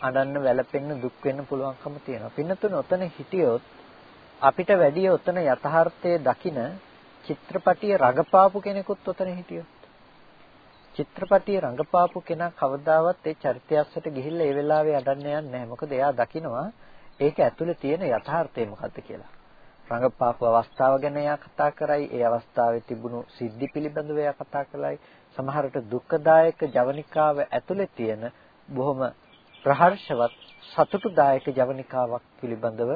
අඬන්න වැළපෙන්න දුක් වෙන්න පුළුවන්කම තියෙනවා. පින්නතුන ඔතන හිටියොත් අපිට වැඩි ඔතන යථාර්ථයේ දකින චිත්‍රපටිය රඟපාපු කෙනෙකුත් ඔතන හිටියොත් චිත්‍රපටිය රඟපාපු කෙනා කවදාවත් ඒ චරිතය අස්සට ගිහිල්ලා ඒ වෙලාවේ අඬන්න යන්නේ නැහැ. මොකද එයා දකිනවා ඒක ඇතුලේ තියෙන යථාර්ථය මොකද්ද කියලා. රඟපාපු අවස්ථාව ගැන එයා කතා කරයි. ඒ අවස්ථාවේ තිබුණු සිද්ධි පිළිබඳව එයා කතා කරයි. සමහරට දුක්ඛදායක ජවනිකාව ඇතුලේ තියෙන බොහොම ප්‍රහර්ෂවත් සතුටුදායක ජවනිකාවක් පිළිබඳව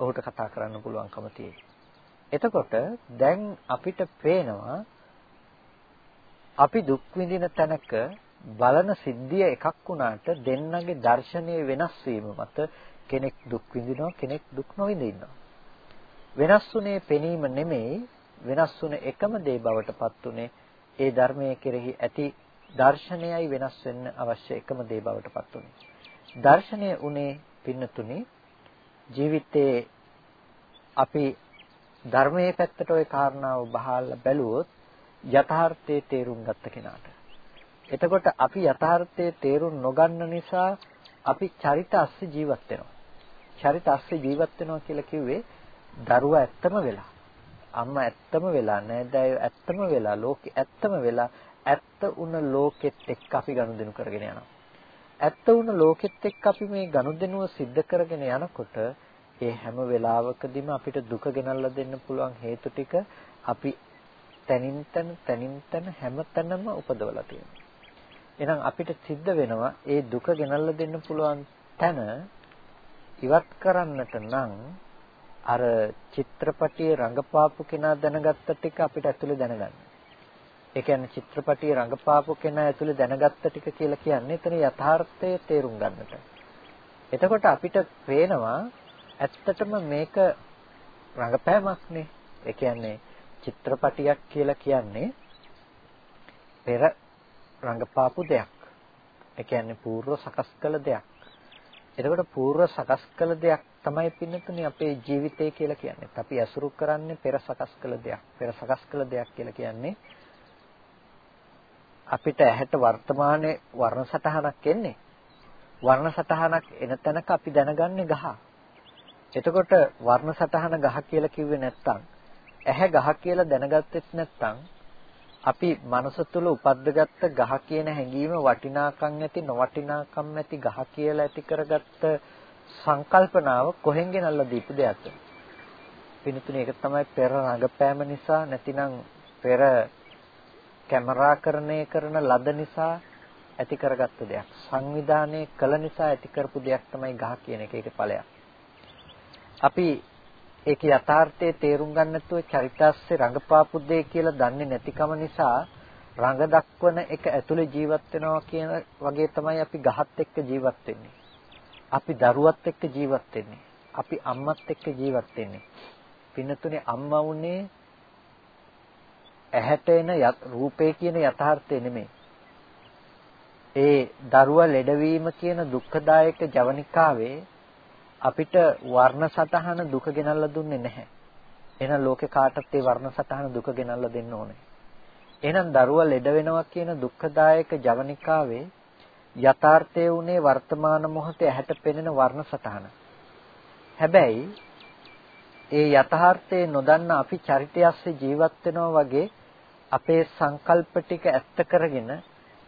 ඔහුට කතා කරන්න පුළුවන්කම තියෙයි. එතකොට දැන් අපිට පේනවා අපි දුක් විඳින තැනක බලන සිද්ධිය එකක් වුණාට දෙන්නගේ දර්ශනීය වෙනස් වීම මත කෙනෙක් දුක් විඳිනවා කෙනෙක් දුක් නොවිඳිනවා. වෙනස්ුනේ පෙනීම නෙමෙයි වෙනස්ුන එකම දේ බවට පත් උනේ ඒ ධර්මයේ කෙරෙහි ඇති දර්ශනයයි වෙනස් වෙන්න අවශ්‍ය එකම දේ බවට පත් උනේ. දර්ශනය උනේ පින්නතුනේ ජීවිතේ අපි ධර්මයේ පැත්තට ওই කාරණාව බහලා බැලුවොත් යථාර්ථයේ තේරුම් ගත්ත කෙනාට. එතකොට අපි යථාර්ථයේ තේරුම් නොගන්න නිසා අපි චරිත අස්සේ ජීවත් වෙනවා. චරිත අස්සේ ජීවත් වෙනවා කියලා කිව්වේ දරුවා ඇත්තම වෙලා. අම්මා ඇත්තම වෙලා නෑදෑයෝ ඇත්තම වෙලා ලෝකෙ ඇත්තම වෙලා ඇත්ත උන ලෝකෙත් එක්ක අපි ගනුදෙනු කරගෙන යනවා. ඇත්ත උන ලෝකෙත් එක්ක අපි මේ ගනුදෙනුව සිද්ධ කරගෙන යනකොට ඒ හැම වෙලාවකදීම අපිට දුක ගෙනල්ලා දෙන්න පුළුවන් හේතු ටික අපි තනින් තන තනින් තන හැමතැනම උපදවලා තියෙනවා. එහෙනම් අපිට සිද්ධ වෙනවා ඒ දුක ගෙනල්ලා දෙන්න පුළුවන් තැන ඉවත් කරන්නට නම් අර චිත්‍රපටියේ රඟපාපු කෙනා දැනගත්ත ටික අපිට ඇතුලේ දැනගන්න. ඒ කියන්නේ චිත්‍රපටියේ රඟපාපු කෙනා ඇතුලේ දැනගත්ත ටික කියලා කියන්නේ එතන යථාර්ථය තේරුම් ගන්නට. එතකොට අපිට පේනවා ඇත්තටම මේක රඟපෑමක්නේ. ඒ කියන්නේ චිත්‍රපටියක් කියලා කියන්නේ පෙර රඟපාපු දෙයක්. ඒ කියන්නේ පූර්ව සකස් කළ දෙයක්. එතකොට පූර්ව සකස් කළ දෙයක් තමයි පින්නතුනේ අපේ ජීවිතය කියලා කියන්නේ. අපි අසුරු කරන්නේ පෙර සකස් කළ දෙයක්. පෙර සකස් කළ දෙයක් කියලා කියන්නේ අපිට ඇහැට වර්තමානයේ වර්ණ සටහනක් එන්නේ. වර්ණ සටහනක් එන තැනක අපි දැනගන්නේ ගහ. එතකොට වර්ණ සටහන ගහ කියලා කිව්වේ නැත්තම් ඇහැ ගහ කියලා දැනගත්තෙත් නැත්තම් අපි මනස තුල උපද්දගත්ත ගහ කියන හැඟීම වටිනාකම් ඇති නොවටිනාකම් ඇති ගහ කියලා ඇති කරගත්ත සංකල්පනාව කොහෙන් ගෙනල්ලා දීපු දෙයක්ද? පින්තුනේ ඒක තමයි පෙර රඟපෑම නිසා නැතිනම් පෙර කැමරාකරණය කරන ලද නිසා ඇති කරගත්ත දෙයක්. සංවිධානය කළ නිසා ඇති කරපු දෙයක් තමයි ගහ කියන එක ඒකේ ඵලයක්. අපි ඒක යථාර්ථයේ තේරුම් ගන්න නැතුව චරිතාස්සේ රඟපාපු දෙය කියලා දන්නේ නැතිකම නිසා රඟ දක්වන එක ඇතුලේ ජීවත් වෙනවා කියන වගේ තමයි අපි ගහත් එක්ක ජීවත් වෙන්නේ. අපි දරුවත් එක්ක ජීවත් වෙන්නේ. අපි අම්මත් එක්ක ජීවත් වෙන්නේ. පින්නතුනේ අම්මා වුණේ ඇහැට එන රූපේ කියන යථාර්ථය නෙමෙයි. ඒ දරුවා ලෙඩවීම කියන දුක්ඛදායක ජවනිකාවේ අපිට වර්ණ සටහන දුක ගෙනල්ලා දුන්නේ නැහැ. එහෙනම් ලෝකේ කාටත් ඒ වර්ණ සටහන දුක ගෙනල්ලා දෙන්න ඕනේ. එහෙනම් දරුවා ලෙඩ වෙනවා කියන දුක්ඛදායක ජවනිකාවේ යථාර්ථයේ උනේ වර්තමාන මොහොතේ ඇහැට පෙනෙන වර්ණ සටහන. හැබැයි ඒ යථාර්ථයේ නොදන්න අපි චරිතය ඇස්සේ ජීවත් වෙනවා වගේ අපේ සංකල්ප ටික ඇත්ත කරගෙන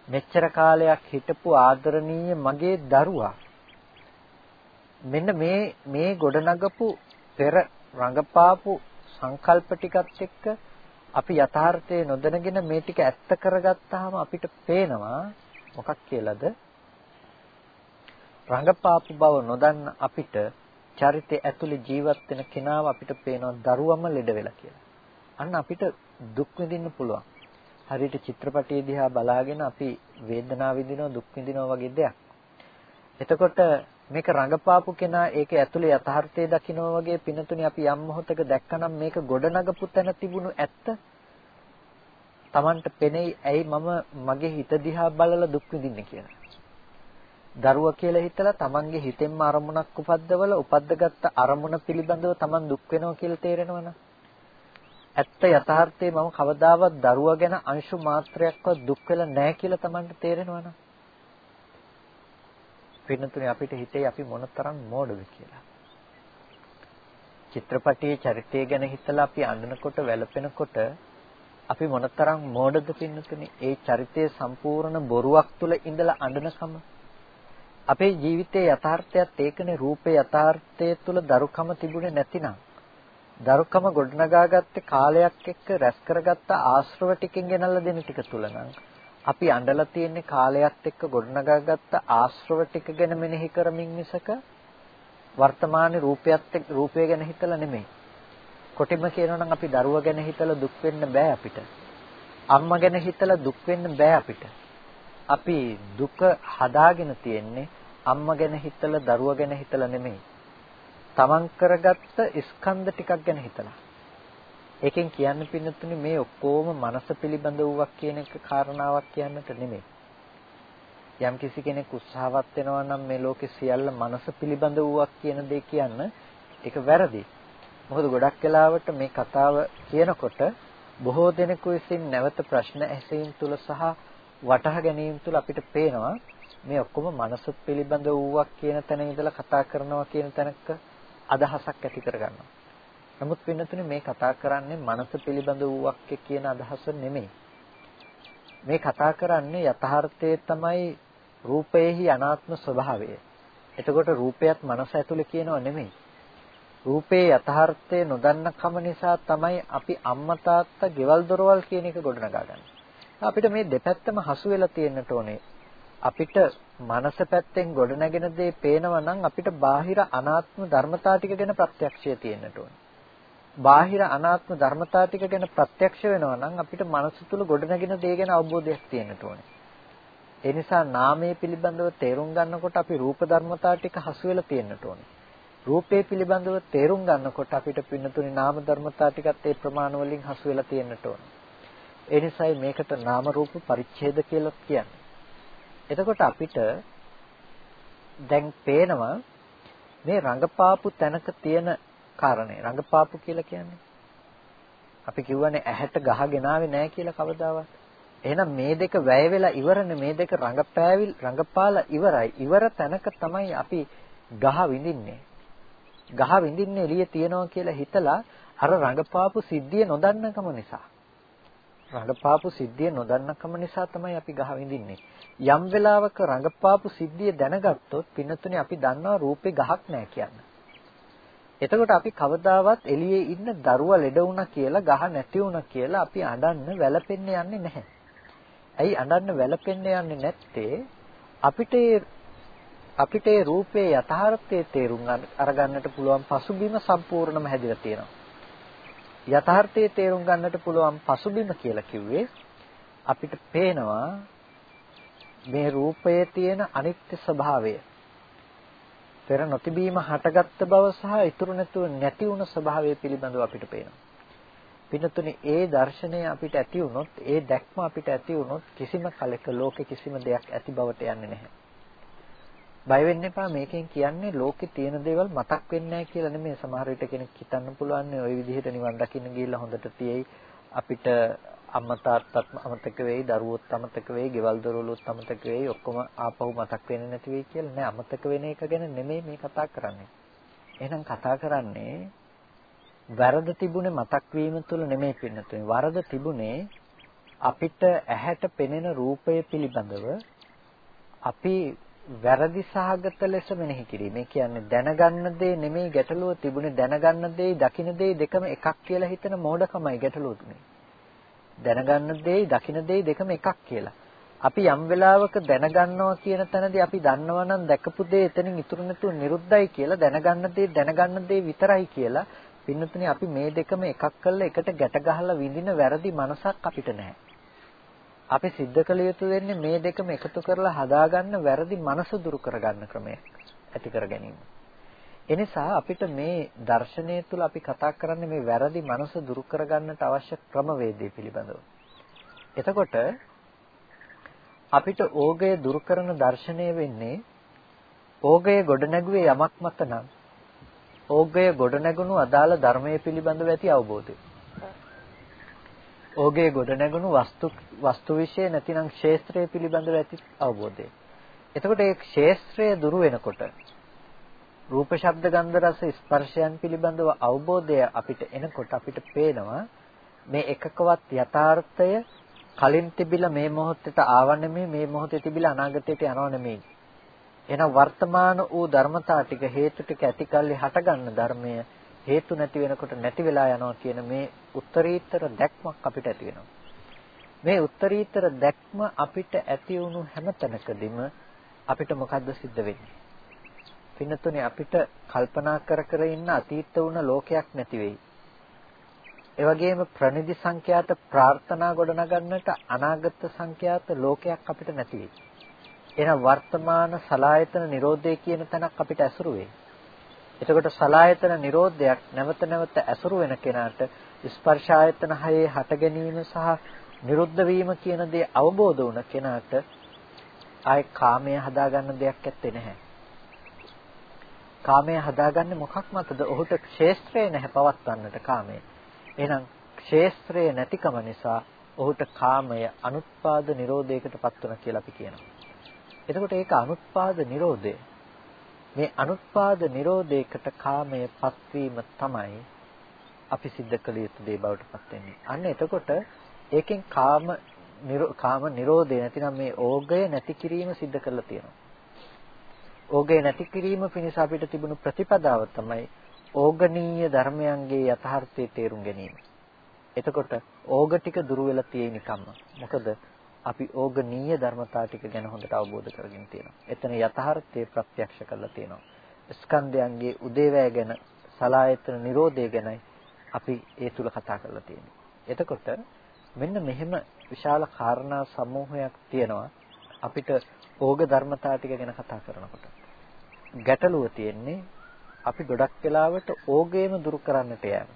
මෙච්චර කාලයක් හිටපු ආදරණීය මගේ දරුවා මෙන්න මේ මේ ගොඩනගපු පෙර රඟපාපු සංකල්ප ටිකත් එක්ක අපි යථාර්ථයේ නොදැනගෙන මේ ටික ඇත්ත කරගත්තාම අපිට පේනවා මොකක් කියලාද රඟපාපු බව නොදන්න අපිට චරිතය ඇතුලේ ජීවත් වෙන කෙනාව අපිට පේනවා දරුවම ලෙඩ වෙලා කියලා. අන්න අපිට දුක් විඳින්න පුළුවන්. හරියට චිත්‍රපටිය දිහා බලාගෙන අපි වේදනාව විඳිනවා දුක් විඳිනවා වගේ දෙයක්. එතකොට මේක රඟපාපු කෙනා ඒක ඇතුලේ යථාර්ථය දකිනවා වගේ පිනතුනේ අපි යම් මොහොතක දැක්කනම් මේක ගොඩනගපු තැන තිබුණු ඇත්ත Tamanට පෙනෙයි ඇයි මම මගේ හිත දිහා බලලා දුක් විඳින්නේ කියලා. දරුවා කියලා හිතලා Tamanගේ හිතෙන්ම අරමුණක් උපද්දවල උපද්දගත්ත අරමුණ පිළිබඳව Taman දුක් වෙනවා කියලා තේරෙනවනේ. ඇත්ත යථාර්ථයේ මම කවදාවත් දරුවා ගැන අංශු මාත්‍රයක්වත් දුක් වෙලා නැහැ කියලා Tamanට තේරෙනවනේ. පින්නතුනේ අපිට හිතේ අපි මොනතරම් මෝඩද කියලා. චිත්‍රපටයේ චරිතය ගැන හිතලා අපි අඬනකොට වැළපෙනකොට අපි මොනතරම් මෝඩද පින්නතුනේ? ඒ චරිතයේ සම්පූර්ණ බොරුවක් තුල ඉඳලා අඬනකම. අපේ ජීවිතයේ යථාර්ථයත් ඒකනේ. රූපේ යථාර්ථය තුල දරුකම තිබුණේ නැතිනම්. දරුකම ගොඩනගාගත්තේ කාලයක් එක්ක රැස් කරගත්ත ආශ්‍රව ටිකෙන් ගෙනල්ලා දෙන ටික තුල නම්. අපි අඬලා තියෙන්නේ කාලයත් එක්ක ගොඩනගාගත්ත ආශ්‍රව ටික ගැන මෙනෙහි කරමින් මිසක වර්තමානයේ රූපයත් එක්ක රූපය ගැන හිතලා නෙමෙයි. කොටිම කියනවා නම් අපි දරුවා ගැන හිතලා දුක් වෙන්න බෑ අපිට. අම්මා ගැන හිතලා දුක් වෙන්න බෑ අපිට. අපි දුක හදාගෙන තියෙන්නේ අම්මා ගැන හිතලා දරුවා ගැන හිතලා නෙමෙයි. තමන් කරගත්ත ස්කන්ධ ටිකක් ගැන හිතලා. ඒකෙන් කියන්න පින්නතුනි මේ ඔක්කොම මනස පිළිබඳ වූවක් කියන එක කාරණාවක් කියන්නට නෙමෙයි. යම් කිසි කෙනෙක් උත්සාහවත් වෙනවා නම් මේ ලෝකේ සියල්ල මනස පිළිබඳ වූවක් කියන දේ කියන්න ඒක වැරදි. මොකද ගොඩක් වෙලාවට මේ කතාව කියනකොට බොහෝ දෙනෙකු විසින් නැවත ප්‍රශ්න ඇසීම් තුල සහ වටහා ගැනීම තුල අපිට පේනවා මේ ඔක්කොම මනස පිළිබඳ වූවක් කියන තැන ඉඳලා කතා කරනවා කියන තැනක අදහසක් ඇති කරගන්නවා. නමුත් වෙනතුනේ මේ කතා කරන්නේ මනස පිළිබඳ වූවක් කියන අදහස නෙමෙයි. මේ කතා කරන්නේ යථාර්ථයේ තමයි රූපයේහි අනාත්ම ස්වභාවය. එතකොට රූපයත් මනස ඇතුලේ කියනව නෙමෙයි. රූපේ යථාර්ථය නොදන්න කම නිසා තමයි අපි අම්මා තාත්තා ගෙවල් දොරවල් කියන එක ගොඩනගා අපිට මේ දෙපැත්තම හසු වෙලා තියෙන්නට ඕනේ. අපිට මනස පැත්තෙන් ගොඩනැගෙන දේ පේනවා නම් අපිට බාහිර අනාත්ම ධර්මතා ටික ගැන ප්‍රත්‍යක්ෂය තියෙන්නට ඕනේ. බාහිර අනාත්ම ධර්මතා ටික ගැන ප්‍රත්‍යක්ෂ වෙනවා නම් අපිට මනස තුල ගොඩනැගෙන දේ ගැන අවබෝධයක් තියෙන්නට ඕනේ. ඒ නිසා නාමයේ පිළිබඳව තේරුම් ගන්නකොට අපි රූප ධර්මතා ටික හසු වෙලා තියෙන්නට ඕනේ. රූපේ පිළිබඳව තේරුම් ගන්නකොට අපිට පින්නතුනේ නාම ධර්මතා ටිකත් ඒ ප්‍රමාණ වලින් හසු වෙලා තියෙන්නට ඕනේ. ඒ නිසායි මේකට නාම රූප පරිච්ඡේද කියලා කියන්නේ. එතකොට අපිට දැන් පේනවා මේ රංගපාපු තැනක තියෙන කාරණේ. රංගපාපු කියලා කියන්නේ? අපි කියවනේ ඇහැට ගහ ගෙනාවේ නැහැ කියලා කවදාවත්. එහෙනම් මේ දෙක වැය වෙලා ඉවරනේ. මේ දෙක රංගපෑවිල් රංගපාලා ඉවරයි. ඉවර තැනක තමයි අපි ගහ විඳින්නේ. ගහ විඳින්නේ එළිය තියනවා කියලා හිතලා අර රංගපාපු සිද්ධිය නොදන්නකම නිසා රඟපාපු සිද්ධිය නොදන්නකම නිසා තමයි අපි ගහ විඳින්නේ. යම් වෙලාවක රඟපාපු සිද්ධිය දැනගත්තොත් පින්නතුනේ අපි දන්නවා රූපේ ගහක් නැහැ කියන්න. එතකොට අපි කවදාවත් එළියේ ඉන්න දරුවා ලෙඩ වුණා කියලා ගහ නැති වුණා කියලා අපි අඬන්න වැළපෙන්න යන්නේ නැහැ. ඇයි අඬන්න වැළපෙන්න යන්නේ නැත්තේ? අපිට අපිට රූපේ යථාර්ථයේ තේරුම් අරගන්නට පුළුවන් පසුබිම සම්පූර්ණම හැදිලා තියෙනවා. යථාර්ථයේ තේරුම් ගන්නට පුළුවන් පසුබිම කියලා කිව්වේ අපිට පේනවා මේ රූපයේ තියෙන අනිත්‍ය ස්වභාවය. පෙර නොතිබීම හටගත්ත බව සහ ඉතුරු නැතුව නැති වුණ ස්වභාවය පිළිබඳව අපිට පේනවා. පින්නතුනි ඒ දර්ශනය අපිට ඇති වුණොත් ඒ දැක්ම අපිට ඇති වුණොත් කිසිම කලක ලෝකෙ කිසිම දෙයක් ඇති බවට යන්නේ නැහැ. බය වෙන්න එපා. මේකෙන් කියන්නේ ලෝකේ තියෙන දේවල් මතක් වෙන්නේ නැහැ කියලා නෙමෙයි. සමහර විට කෙනෙක් හිතන්න පුළුවන් ওই විදිහට නිවන් දකින්න ගිහිල්ලා හොඳට තියෙයි. අපිට අම්මා තාත්තත් අමතක වෙයි දරුවොත් අමතක වෙයි ගෙවල් දොරවලුත් අමතක වෙයි. ඔක්කොම ආපහු මතක් වෙන්නේ නැති වෙයි කියලා නෑ. අමතක වෙන එක ගැන නෙමෙයි මේ කතා කරන්නේ. එහෙනම් කතා කරන්නේ වැරද තිබුණේ මතක් වීම තුළ නෙමෙයි පින්නතුනේ. වරද තිබුණේ අපිට ඇහැට පෙනෙන රූපය පිළිබඳව අපි වැරදි සහගත ලෙස මෙනෙහි කිරීම. ඒ කියන්නේ දැනගන්න දේ නෙමෙයි ගැටලුව තිබුණේ දැනගන්න දේ දකින්න දේ දෙකම එකක් කියලා හිතන මෝඩකමයි ගැටලුව තුනේ. දැනගන්න දේ දකින්න දේ දෙකම එකක් කියලා. අපි යම් වෙලාවක දැනගන්නවා කියන තැනදී අපි දන්නවා නම් දැකපු දේ එතනින් ඉතුරු නැතුව නිරුද්ධයි කියලා දැනගන්න දේ දැනගන්න දේ විතරයි කියලා පින්නතුනේ අපි මේ දෙකම එකක් කරලා එකට ගැට ගහලා විඳින වැරදි මනසක් අපිට නැහැ. අපි සිද්ධ කළ යුතු වෙන්නේ මේ දෙකම එකතු කරලා හදාගන්න වැරදි මනස දුරු කරගන්න ක්‍රමයක් ඇති කර ගැනීම. එනිසා අපිට මේ දර්ශනය තුළ අපි කතා කරන්නේ මේ වැරදි මනස දුරු කරගන්නට අවශ්‍ය ක්‍රමවේදය පිළිබඳව. එතකොට අපිට ඕගය දුරු කරන දර්ශනය වෙන්නේ ඕගය ගොඩනැගුවේ යමක් මත නම් ඕගය ගොඩනැගුණු අදාළ ධර්මයේ පිළිබඳව ඇති අවබෝධය. ඕගේ ගොඩනැගුණු වස්තු වස්තු વિશે නැතිනම් ක්ෂේත්‍රය පිළිබඳව ඇති අවබෝධය. එතකොට ඒ ක්ෂේත්‍රය දුරු වෙනකොට රූප ශබ්ද ගන්ධ රස ස්පර්ශයන් පිළිබඳව අවබෝධය අපිට එනකොට අපිට පේනවා මේ එකකවත් යථාර්ථය කලින් තිබිලා මේ මොහොතේට ආව නෙමෙයි මේ මොහොතේ තිබිලා අනාගතයට යනව නෙමෙයි. එහෙනම් වර්තමාන වූ ධර්මතා ටික හේතු ටික ඇතිකල්ලි හටගන්න ධර්මය හේතු නැති වෙනකොට නැති වෙලා යනවා කියන මේ උත්තරීතර දැක්මක් අපිට ඇති වෙනවා. මේ උත්තරීතර දැක්ම අපිට ඇති වුණු හැම තැනකදීම අපිට මොකද්ද සිද්ධ වෙන්නේ? පින්නතුනේ අපිට කල්පනා කර කර ඉන්න අතීත වුණ ලෝකයක් නැති වෙයි. ඒ වගේම ප්‍රනිදි සංඛ්‍යාත ප්‍රාර්ථනා ගොඩනගන්නට අනාගත සංඛ්‍යාත ලෝකයක් අපිට නැති වෙයි. එහෙනම් වර්තමාන සලායතන නිරෝධය කියන තැනක් අපිට ඇසුරු වෙයි. එතකොට සලායතන නිරෝධයක් නැවත නැවත ඇසුරු වෙන කෙනාට ස්පර්ශායතන හයේ හට ගැනීම සහ නිරුද්ධ වීම කියන දේ අවබෝධ වුණ කෙනාට ආයේ කාමය හදාගන්න දෙයක් ඇත්තේ නැහැ. කාමය හදාගන්නේ මොකක් මතද? ඔහුට ක්ෂේත්‍රය නැහැ පවත්වන්නට කාමය. එහෙනම් ක්ෂේත්‍රය නැතිකම නිසා ඔහුට කාමය අනුත්පාද නිරෝධයකට පත් වෙන කියලා අපි කියනවා. එතකොට ඒක අනුත්පාද නිරෝධය. මේ අනුත්පාද නිරෝධයකට කාමය පත්වීම තමයි අපි සිද්ධ කළ යුතු දේ බවට පත් වෙන්නේ. අන්න එතකොට ඒකෙන් කාම කාම නිරෝධය නැතිනම් මේ ඕගය නැති කිරීම සිද්ධ කරලා තියෙනවා. ඕගය නැති කිරීම පිණිස අපිට තිබුණු ප්‍රතිපදාව තමයි ඕගනීය ධර්මයන්ගේ යථාර්ථය තේරුම් ගැනීම. එතකොට ඕග ටික දුර වෙලා තියෙන නිකම්ම. මොකද අපි ඕගනීය ධර්මතා ටික ගැන හොඳට අවබෝධ කරගෙන තියෙනවා. එතන යථාර්ථය ප්‍රත්‍යක්ෂ කරලා තියෙනවා. ස්කන්ධයන්ගේ උදේවැය ගැන සලායතන නිරෝධය ගැනයි අපි ඒ තුල කතා කරලා තියෙන්නේ. එතකොට මෙන්න මෙහෙම විශාල කාරණා සමූහයක් තියෙනවා අපිට ඕග ධර්මතා ටික ගැන කතා කරනකොට. ගැටලුව තියෙන්නේ අපි ගොඩක් වෙලාවට ඕගේම දුරු කරන්නට යෑම.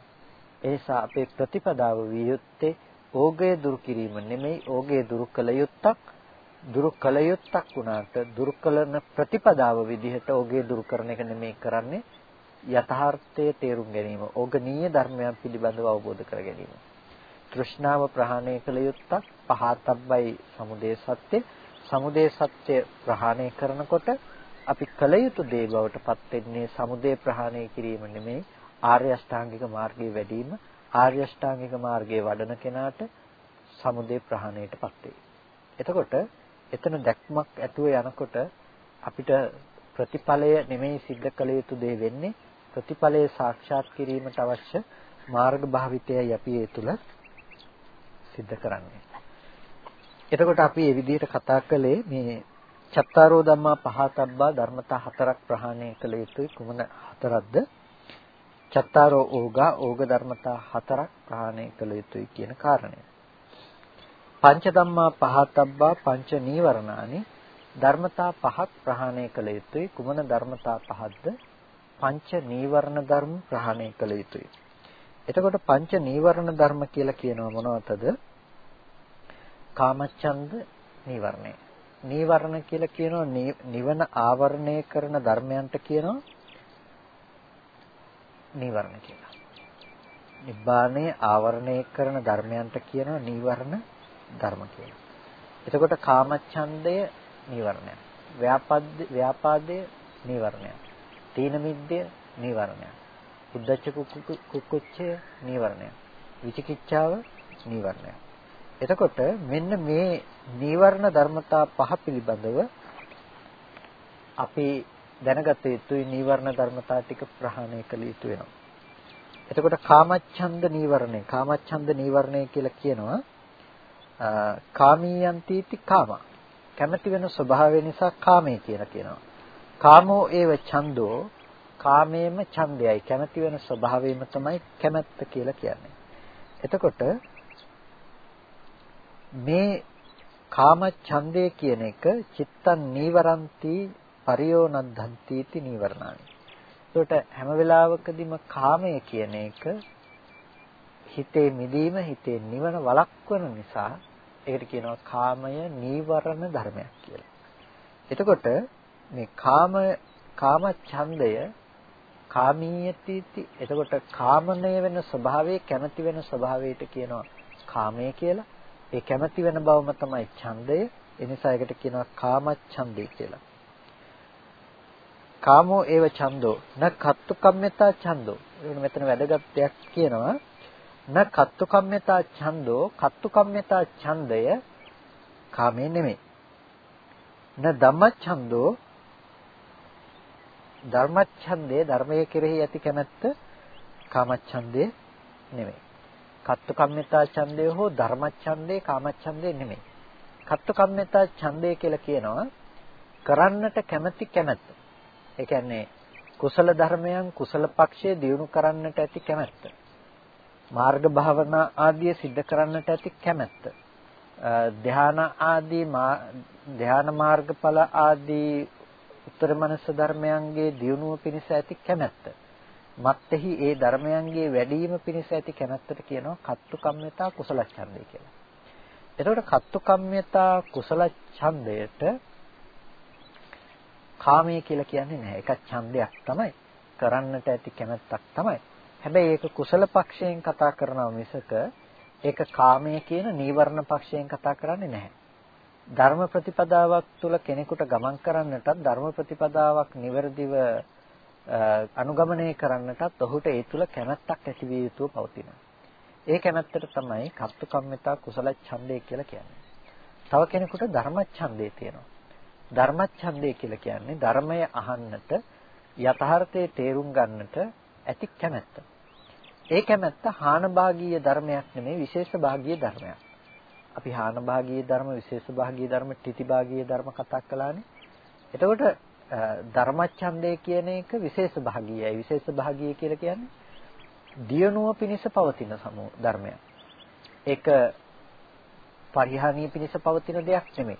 ඒ නිසා අපේ ප්‍රතිපදාව විය යුත්තේ ඕගය දුරු කිරීම නෙමෙයි ඕගය දුරු කළ යුත්තක් දුරු කළ යුත්තක් වුණාට දුරු කළන ප්‍රතිපදාව විදිහට ඕගය දුරු කරන එක නෙමෙයි කරන්නේ යථාර්ථයේ තේරුම් ගැනීම ඕගනීය ධර්මයන් පිළිබඳව අවබෝධ කර ගැනීම. තෘෂ්ණාව ප්‍රහාණය කළ යුත්තක් පහතබ්බයි සමුදය සත්‍ය. සමුදය සත්‍ය ප්‍රහාණය කරනකොට අපි කළ යුතු දේ බවට පත් වෙන්නේ සමුදය ප්‍රහාණය කිරීම නෙමෙයි ආර්ය අෂ්ටාංගික මාර්ගයේ වැඩිම ආර්ය අෂ්ටාංගික මාර්ගයේ වඩන කෙනාට සමුදේ ප්‍රහාණයටපත් වේ. එතකොට එතන දැක්මක් ඇතුව යනකොට අපිට ප්‍රතිඵලය නෙමෙයි සිද්ධ කළ යුතු දේ වෙන්නේ ප්‍රතිඵලය සාක්ෂාත් කිරීමට අවශ්‍ය මාර්ග භාවිතයයි අපි ඒ තුල සිද්ධ කරන්නේ. එතකොට අපි මේ විදිහට කතා කළේ මේ චත්තාරෝ ධම්මා පහතබ්බා ධර්මතා හතරක් ප්‍රහාණය කළ යුතුයි කුමන හතරක්ද? චත්තාරෝ ඕගා ඕග ධර්මතා හතරක් ප්‍රහාණය කළ යුතුයි කියන කාරණය. පංච ධම්මා පහතබ්බා පංච නීවරණානි ධර්මතා පහක් ප්‍රහාණය කළ යුතුයි කුමන ධර්මතා පහක්ද? පංච නීවරණ ධර්ම ප්‍රහාණය කළ යුතුයි. එතකොට පංච නීවරණ ධර්ම කියලා කියනවා මොනවද? කාමච්ඡන්ද නීවරණය. නීවරණ කියලා කියනවා නිවන ආවරණය කරන ධර්මයන්ට කියනවා නීවරණ කියලා. නිබ්බාණය ආවරණය කරන ධර්මයන්ට කියනවා නීවරණ ධර්ම කියලා. එතකොට කාමච්ඡන්දය නීවරණයක්. ව්‍යාපාද ව්‍යාපාදය නීවරණයක්. තීන මිද්දය නීවරණයක්. උද්ධච්ච කුක්කුච්චය නීවරණයක්. විචිකිච්ඡාව නීවරණයක්. එතකොට මෙන්න මේ නීවරණ ධර්මතා පහ පිළිබඳව අපි දැනගත යුතුයි නීවරණ ධර්මතා ටික ප්‍රහාණය කළ යුතු වෙනවා. එතකොට කාමච්ඡන්ද නීවරණය කාමච්ඡන්ද නීවරණය කියලා කියනවා කාමීයන්තිති කාම කැමැති වෙන ස්වභාවය නිසා කාමයේ කියලා කියනවා. කාමෝ ඒව ඡන්தோ කාමේම ඡන්දයයි කැමැති වෙන ස්වභාවයම තමයි කැමැත්ත කියලා කියන්නේ. එතකොට මේ කාම ඡන්දය කියන එක චිත්තං නීවරಂತಿ පරියෝනද්ධಂತಿ ති නීවරණානි. ඒකට හැම වෙලාවකදීම කාමය කියන එක හිතේ මිදීම හිතේ නිවන වළක්වන නිසා ඒකට කියනවා කාමය නීවරණ ධර්මයක් කියලා. එතකොට මේ කාම කාම ඡන්දය කාමීයතිති එතකොට කාමණය වෙන ස්වභාවයේ කැමැති වෙන ස්වභාවයට කියනවා කාමය කියලා. ඒ කැමැති වෙන බවම තමයි ඡන්දය. ඒ නිසා ඒකට කියනවා කාමච්ඡන්දය කියලා. කාමෝ ඒව ඡන්தோ න කත්තු කම්මතා ඡන්தோ එන්න මෙතන වැදගත් දෙයක් කියනවා. න කත්තු කම්මතා ඡන්தோ කත්තු කම්මතා ඡන්දය කාමේ නෙමෙයි. න ධම්ම ඡන්தோ ධර්ම ඡන්දේ ධර්මයේ කෙරෙහි ඇති කැමැත්ත කාම ඡන්දේ නෙමෙයි. කත්තු කම්මතා ඡන්දය හෝ ධර්ම ඡන්දේ කාම ඡන්දේ නෙමෙයි. කත්තු කම්මතා ඡන්දය කියලා කියනවා. කරන්නට කැමැති කැමැත්ත. ඒ කියන්නේ කුසල ධර්මයන් කුසල පක්ෂයේ දියුණු කරන්නට ඇති කැමැත්ත. මාර්ග භාවනා ආදී සිද්ධ කරන්නට ඇති කැමැත්ත. ධ්‍යාන ආදී ධ්‍යාන මාර්ගඵල ආදී උත්තර මනස ධර්මයන්ගේ දියුණුව පිණිස ඇති කැමැත්ත. මත්ෙහි ඒ ධර්මයන්ගේ වැඩිම පිණිස ඇති කැමැත්තට කියනවා කත්තු කම්මිතා කුසල ඡන්දය කියලා. එතකොට කත්තු කම්මිතා කුසල ඡන්දයට කාමයේ කියලා කියන්නේ නැහැ. ඒක ඡන්දයක් තමයි. කරන්නට ඇති කැමැත්තක් තමයි. හැබැයි ඒක කුසල පක්ෂයෙන් කතා කරනවා මිසක ඒක කාමයේ කියන නීවරණ පක්ෂයෙන් කතා කරන්නේ නැහැ. ධර්ම ප්‍රතිපදාවක් තුළ කෙනෙකුට ගමන් කරන්නටත් ධර්ම ප්‍රතිපදාවක් නිවැරදිව අනුගමනය කරන්නටත් ඔහුට ඒ තුළ කැමැත්තක් ඇති විය යුතුව පවතිනවා. ඒ කැමැත්තට තමයි කත්තු කම්මිතා කුසල ඡන්දය කියලා කියන්නේ. තව කෙනෙකුට ධර්ම ඡන්දය තියෙනවා. ධර්ම ඡන්දය කියලා කියන්නේ ධර්මය අහන්නට යථාර්ථයේ තේරුම් ගන්නට ඇති කැමැත්ත. ඒ කැමැත්ත හානභාගීය ධර්මයක් නෙමෙයි විශේෂ භාගීය ධර්මයක්. අපි හාන භාගීය ධර්ම විශේෂ භාගීය ධර්ම ත්‍ිති භාගීය ධර්ම කතා කළානේ. එතකොට ධර්මච්ඡන්දය කියන එක විශේෂ භාගීයයි. විශේෂ භාගීය කියලා කියන්නේ දියනුව පිණිස පවතින සමෝ ධර්මයක්. ඒක පරිහානිය පිණිස පවතින දෙයක් නෙමෙයි.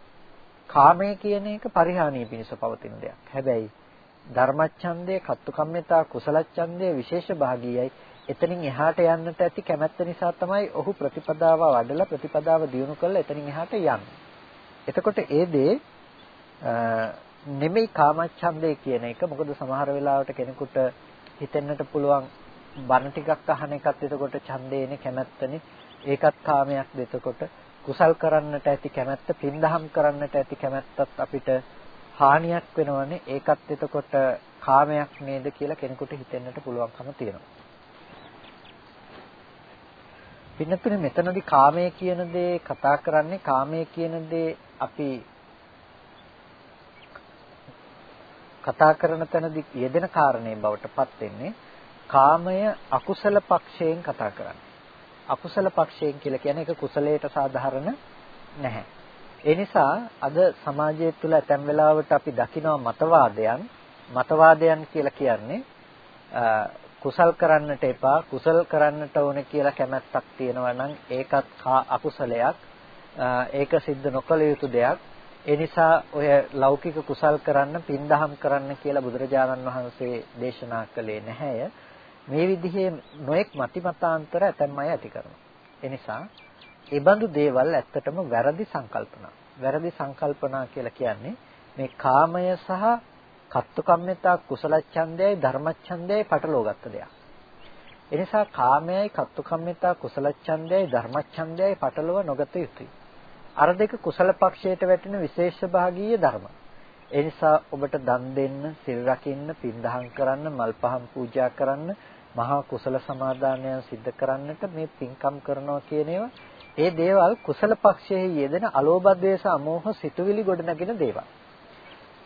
කාමය කියන එක පරිහානිය පිණිස පවතින දෙයක්. හැබැයි ධර්මච්ඡන්දය, කත්තුකම්මිතා, කුසලච්ඡන්දය විශේෂ භාගීයයි. එතනින් එහාට යන්නට ඇති කැමැත්ත නිසා තමයි ඔහු ප්‍රතිපදාව වඩලා ප්‍රතිපදාව දියුණු කරලා එතනින් එහාට යන්නේ. එතකොට ඒ දේ නෙමෙයි කාමච්ඡන්දේ කියන එක. මොකද සමහර වෙලාවට කෙනෙකුට හිතෙන්නට පුළුවන් බණ ටිකක් අහන එකත් එතකොට ඡන්දේනේ කැමැත්තනේ. ඒකත් කාමයක්ද එතකොට. කුසල් කරන්නට ඇති කැමැත්ත, පින්දහම් කරන්නට ඇති කැමැත්තත් අපිට හානියක් වෙනවනේ. ඒකත් එතකොට කාමයක් නේද කියලා කෙනෙකුට හිතෙන්නට පුළුවන්කම තියෙනවා. පින්නතුනේ මෙතනදී කාමය කියන දේ කතා කරන්නේ කාමය කියන දේ අපි කතා කරන තැනදී යෙදෙන කාරණේ බවට පත් වෙන්නේ කාමය අකුසල පක්ෂයෙන් කතා කරන්නේ. අකුසල පක්ෂයෙන් කියලා කියන්නේ ඒක කුසලයට සාධාරණ නැහැ. ඒ නිසා අද සමාජය තුළ ඇතැම් වෙලාවට අපි දකිනවා මතවාදයන්. මතවාදයන් කියලා කියන්නේ කුසල් කරන්නට එපා කුසල් කරන්නට ඕන කියලා කැමැත්තක් තියෙනවා නම් ඒකත් අකුසලයක්. ඒක සිද්ධ නොකළ යුතු දෙයක්. ඒ නිසා ඔය ලෞකික කුසල් කරන්න පින්දහම් කරන්න කියලා බුදුරජාණන් වහන්සේ දේශනා කළේ නැහැය මේ විදිහේ නොඑක් මතිමතාන්තර ඇතැම් අය ඇති කරනවා ඒ නිසා ඒ බඳු දේවල් ඇත්තටම වැරදි සංකල්පනා වැරදි සංකල්පනා කියලා කියන්නේ මේ කාමය සහ කත්තුකම්මිතා කුසල ඡන්දයයි ධර්ම ඡන්දයයි පටලවාගත්ත දෙයක්. ඒ නිසා කාමයයි කත්තුකම්මිතා කුසල ඡන්දයයි ධර්ම ඡන්දයයි පටලව නොගත යුතුයි. අර දෙක කුසල පක්ෂයට වැටෙන විශේෂ භාගීය ධර්ම. ඒ නිසා ඔබට දන් දෙන්න, සිල් රකින්න, පින්දහම් කරන්න, මල් පහන් පූජා කරන්න, මහා කුසල සමාදානයන් සිද්ධ කරන්නට මේ පින්කම් කරනවා කියන ඒවා ඒ දේවල් කුසල පක්ෂයේ යෙදෙන අලෝභ දේශ අමෝහ සිතුවිලි ගොඩනගෙන දේවල්.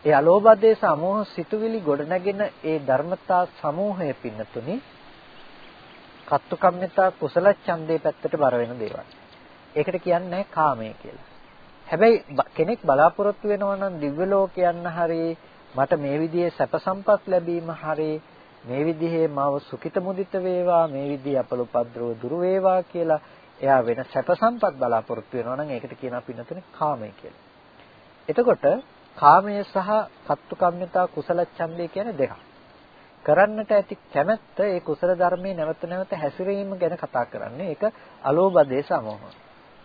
ඒ අලෝභ දේශ අමෝහ සිතුවිලි ගොඩනගෙන ඒ ධර්මතා සමූහය පින්නතුනි කත්තුකම්මිතා කුසල ඡන්දේ පැත්තට බර වෙන දේවල්. ඒකට කියන්නේ කාමය කියලා. හැබැයි කෙනෙක් බලාපොරොත්තු වෙනවා නම් දිව්‍ය ලෝකයන් හරි මට මේ විදිහේ සැප සම්පත් ලැබීම හරි මේ විදිහේ මාව සුඛිත මුදිත වේවා මේ විදිහේ අපලුපද්‍රව දුරු වේවා කියලා එයා වෙන සැප සම්පත් බලාපොරොත්තු වෙනවා නම් ඒකට කියනවා පින්නතුනේ කාමය කියලා. එතකොට කාමය සහ සත්තුකම්මිතා කුසල ඡන්දය කියන්නේ දෙකක්. කරන්නට ඇති කැමැත්ත ඒ කුසල ධර්මයේ නැවත නැවත හැසිරීම ගැන කතා කරන්නේ. ඒක අලෝභ දේශ අමෝහ.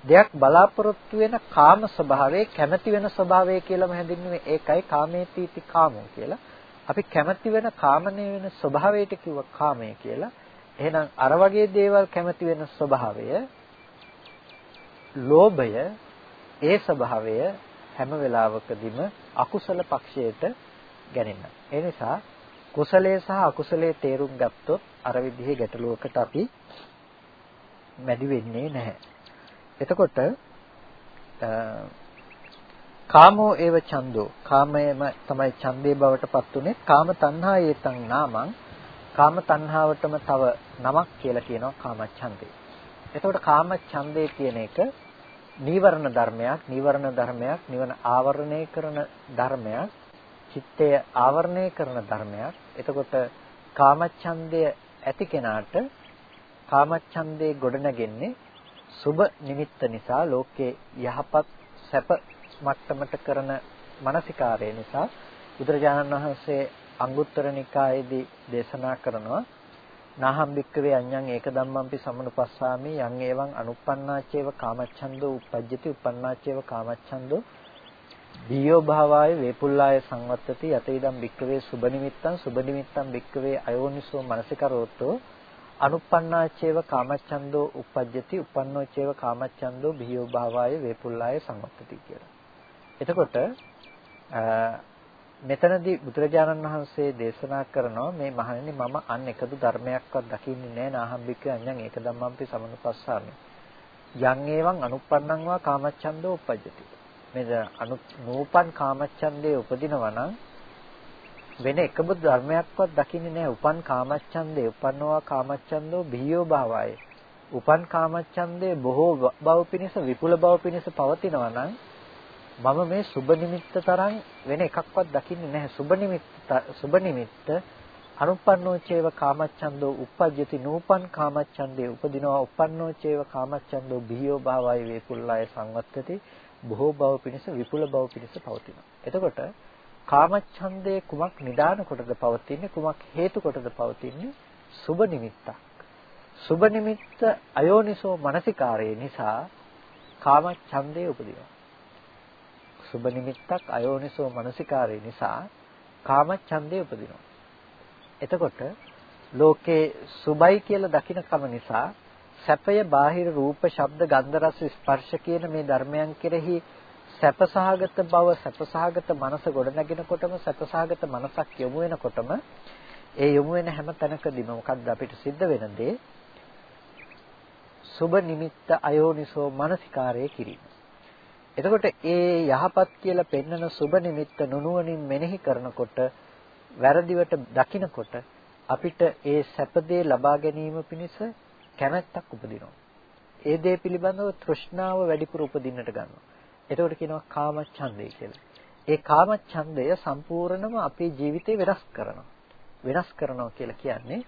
දෙයක් බලාපොරොත්තු වෙන කාම ස්වභාවයේ කැමැති වෙන ස්වභාවය කියලාම හැඳින්වුවේ ඒකයි කාමේතිති කාමෝ කියලා. අපි කැමැති වෙන කාමනේ වෙන ස්වභාවයට කිව්ව කාමය කියලා. එහෙනම් අර වගේ දේවල් කැමැති වෙන ස්වභාවය ලෝභය ඒ ස්වභාවය හැම වෙලාවකදීම අකුසල පක්ෂයට ගැනෙන්න. ඒ නිසා කුසලයේ සහ අකුසලයේ තේරුම් ගත්තොත් අර විදිහේ ගැටලුවකට අපි මැදි වෙන්නේ නැහැ. එතකොට කාමෝ ඒව ඡන්தோ කාමයම තමයි ඡන්දේ බවට පත් උනේ. කාම තණ්හා ඒතං නාමං. කාම තණ්හාවටම තව නමක් කියලා කියනවා කාම ඡන්දේ. එතකොට කාම ඡන්දේ කියන එක නීවරණ ධර්මයක් නීවරණ ධර්මයක් නිවන ආවරණය කරන ධර්මයක් චිත්තය ආවරණය කරන ධර්මයක්. එතකොට කාමච්ඡන්දය ඇති කෙනාට කාමච්ඡන්දේ ගොඩනගෙන්නේ සුබ නිමිත්ත නිසා ලෝකේ යහපත් සැප මට්ටමට කරන මානසිකාරය නිසා බුදුරජාණන් වහන්සේ අංගුත්තර නිකායේදී දේශනා කරනවා නාහම් භික්කවේ අඤ්ඤං ඒක ධම්මම්පි සමනුපස්සාමි යං ඒවං අනුප්පන්නාචේව කාමච්ඡන්தோ උපජ්ජති උපන්නාචේව කාමච්ඡන්தோ දීයෝ භාවාය වේපුල්ලාය සංවත්තති යතේදම් භික්කවේ සුබ නිමිත්තං සුබ නිමිත්තං භික්කවේ අයෝනිසෝ මනසිකරෝතෝ අනුප්පන්නාචේව කාමච්ඡන්தோ උපජ්ජති උපන්නෝචේව කාමච්ඡන්தோ බිහියෝ භාවාය වේපුල්ලාය සමත්තති කියලා. එතකොට මෙතනදී බුදුරජාණන් වහන්සේ දේශනා කරනවා මේ මහණෙනි මම අන් එකදු ධර්මයක්වත් දකින්නේ නැහැ නාහම්බික අඤ්ඤං ඒක ධම්මම්පි සමනුපස්සාමි. යං ඒවං අනුප්පන්නං වා කාමච්ඡන්தோ උපජ්ජති. මේ අනු නූපන් කාමච්ඡන්දේ උපදිනවා නම් වෙන එකබ ධර්මයක්වත් දකින්නේ නැහැ උපන් කාමච්ඡන්දේ උපන්නවා කාමච්ඡන්தோ බිහියෝ භාවය. උපන් කාමච්ඡන්දේ බොහෝ බව පිණිස විපුල බව පිණිස පවතිනවා නම් මම මේ සුබ නිමිත්ත තරම් වෙන එකක්වත් දකින්නේ නැහැ. සුබ නිමිත්ත සුබ නිමිත්ත අනුපන්නෝ චේව කාමච්ඡන්தோ uppajjati නූපන් කාමච්ඡන්දේ උපදිනවා uppannෝ චේව කාමච්ඡන්தோ බිහියෝ භාවයි වේපුල්ලාය සංවත්තති බොහෝ බව පිණිස විපුල බව පිණිස පවතිනවා. එතකොට කාමච්ඡන්දේ කුමක් නිදාන කොටද පවතින්නේ කුමක් හේතු කොටද පවතින්නේ සුබ නිමිත්තක්. සුබ නිමිත්ත අයෝනිසෝ මනසිකාරයේ නිසා කාමච්ඡන්දේ උපදිනවා. සුබ නිමිත්තක් අයෝනිසෝ මනසිකාරය නිසා කාමච්ඡන්දේ උපදිනවා. එතකොට ලෝකේ සුබයි කියලා දකින්නකම නිසා සැපය බාහිර රූප, ශබ්ද, ගන්ධ, රස, ස්පර්ශ කියන මේ ධර්මයන් කෙරෙහි සැපසහගත බව, සැපසහගත මනස ගොඩනගෙනකොටම සැපසහගත මනසක් යොමු වෙනකොටම ඒ යොමු වෙන හැම තැනකදීම මොකද්ද අපිට සිද්ධ වෙන දේ? සුබ නිමිත්ත අයෝනිසෝ මනසිකාරය කිරීම. එතකොට ඒ යහපත් කියලා පෙන්වන සුබ නිමිත්ත නුනුවණින් මෙනෙහි කරනකොට වැරදිවට දකිනකොට අපිට ඒ සැපදේ ලබා ගැනීම පිණිස කැමැත්තක් උපදිනවා. ඒ දේ පිළිබඳව තෘෂ්ණාව වැඩිපුර උපදින්නට ගන්නවා. එතකොට කියනවා කාමච්ඡන්දය කියලා. ඒ කාමච්ඡන්දය සම්පූර්ණම අපේ ජීවිතේ වෙනස් කරනවා. වෙනස් කරනවා කියලා කියන්නේ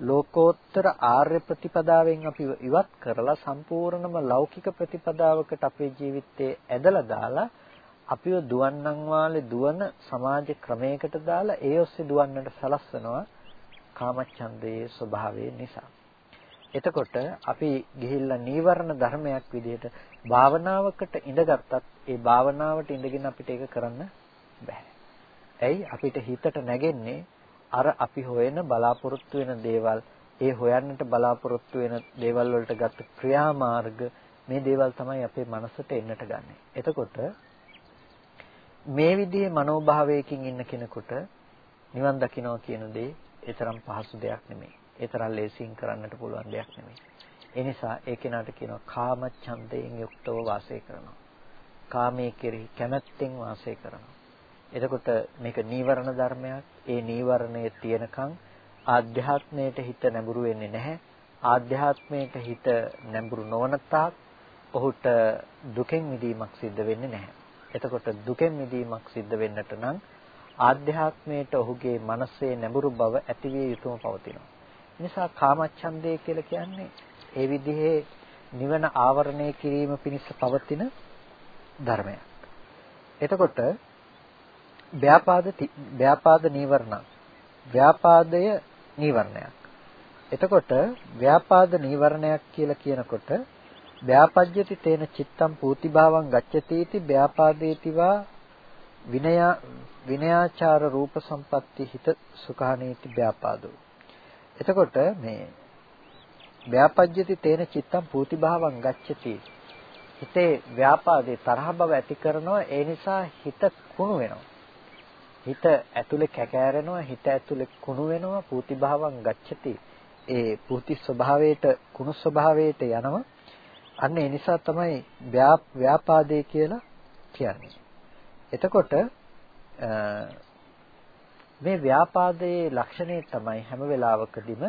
ලෝකෝත්තර ආර්ය ප්‍රතිපදාවෙන් අපි ඉවත් කරලා සම්පූර්ණම ලෞකික ප්‍රතිපදාවකට අපේ ජීවිතේ ඇදලා දාලා අපිව දුවන්නන් වාලේ දුවන සමාජ ක්‍රමයකට දාලා ඒ ඔස්සේ දුවන්නට සලස්වනවා කාමච්ඡන්දයේ ස්වභාවය නිසා. එතකොට අපි ගිහිල්ලා නීවරණ ධර්මයක් විදිහට භාවනාවකට ඉඳගත්තත් ඒ භාවනාවට ඉඳගෙන අපිට ඒක කරන්න බෑ. ඇයි අපිට හිතට නැගෙන්නේ අර අපි හොයන බලාපොරොත්තු වෙන දේවල් ඒ හොයන්නට බලාපොරොත්තු වෙන දේවල් වලට ගත්ත ක්‍රියාමාර්ග මේ දේවල් තමයි අපේ මනසට එන්නට ගන්නෙ. එතකොට මේ විදිහේ මනෝභාවයකින් ඉන්න කෙනෙකුට නිවන් දකින්නවා කියන දේ ඒ තරම් පහසු දෙයක් නෙමෙයි. ඒ තරම් ලේසියෙන් කරන්නට පුළුවන් දෙයක් නෙමෙයි. ඒ නිසා ඒ කෙනාට කියනවා කාම ඡන්දයෙන් යුක්තව වාසය කරනවා. කාමයේ කෙරෙහි කැමැත්තෙන් වාසය කරනවා. එතකොට මේක නීවරණ ධර්මයක්. ඒ නීවරණයේ තියෙනකන් ආධ්‍යාත්මයට හිත නැඹුරු වෙන්නේ නැහැ. ආධ්‍යාත්මයට හිත නැඹුරු නොවන තාක් ඔහුට දුකෙන් මිදීමක් සිද්ධ වෙන්නේ නැහැ. එතකොට දුකෙන් මිදීමක් සිද්ධ වෙන්නට නම් ආධ්‍යාත්මයට ඔහුගේ මනසේ නැඹුරු බව ඇතිවිය යුතුම පවතිනවා. නිසා කාමච්ඡන්දය කියලා කියන්නේ ඒ විදිහේ නිවන ආවරණය කිරීම පිණිස පවතින ධර්මයක්. එතකොට ව්‍යාපාද ව්‍යාපාද නීවරණ. ව්‍යාපාදය නීවරණයක්. එතකොට ව්‍යාපාද නීවරණයක් කියලා කියනකොට ව්‍යාපජ්‍යති තේන චිත්තම් පූතිභාවං ගච්ඡති इति ව්‍යාපාදේතිවා විනය විනයාචාර රූප සම්පatti හිත සුඛානීති ව්‍යාපාදෝ. එතකොට මේ ව්‍යාපජ්‍යති තේන චිත්තම් පූතිභාවං ගච්ඡති හිතේ ව්‍යාපාදේ තරහ බව ඇති කරනවා ඒ නිසා හිත කුණු වෙනවා. හිත ඇතුලේ කැකෑරෙනවා හිත ඇතුලේ කුණු වෙනවා පූතිභාවං ගච්ඡති ඒ පූති ස්වභාවයට කුණු ස්වභාවයට යනවා අන්න ඒ නිසා තමයි ව්‍යාපාදේ කියලා කියන්නේ. එතකොට මේ ව්‍යාපාදයේ ලක්ෂණය තමයි හැම වෙලාවකදීම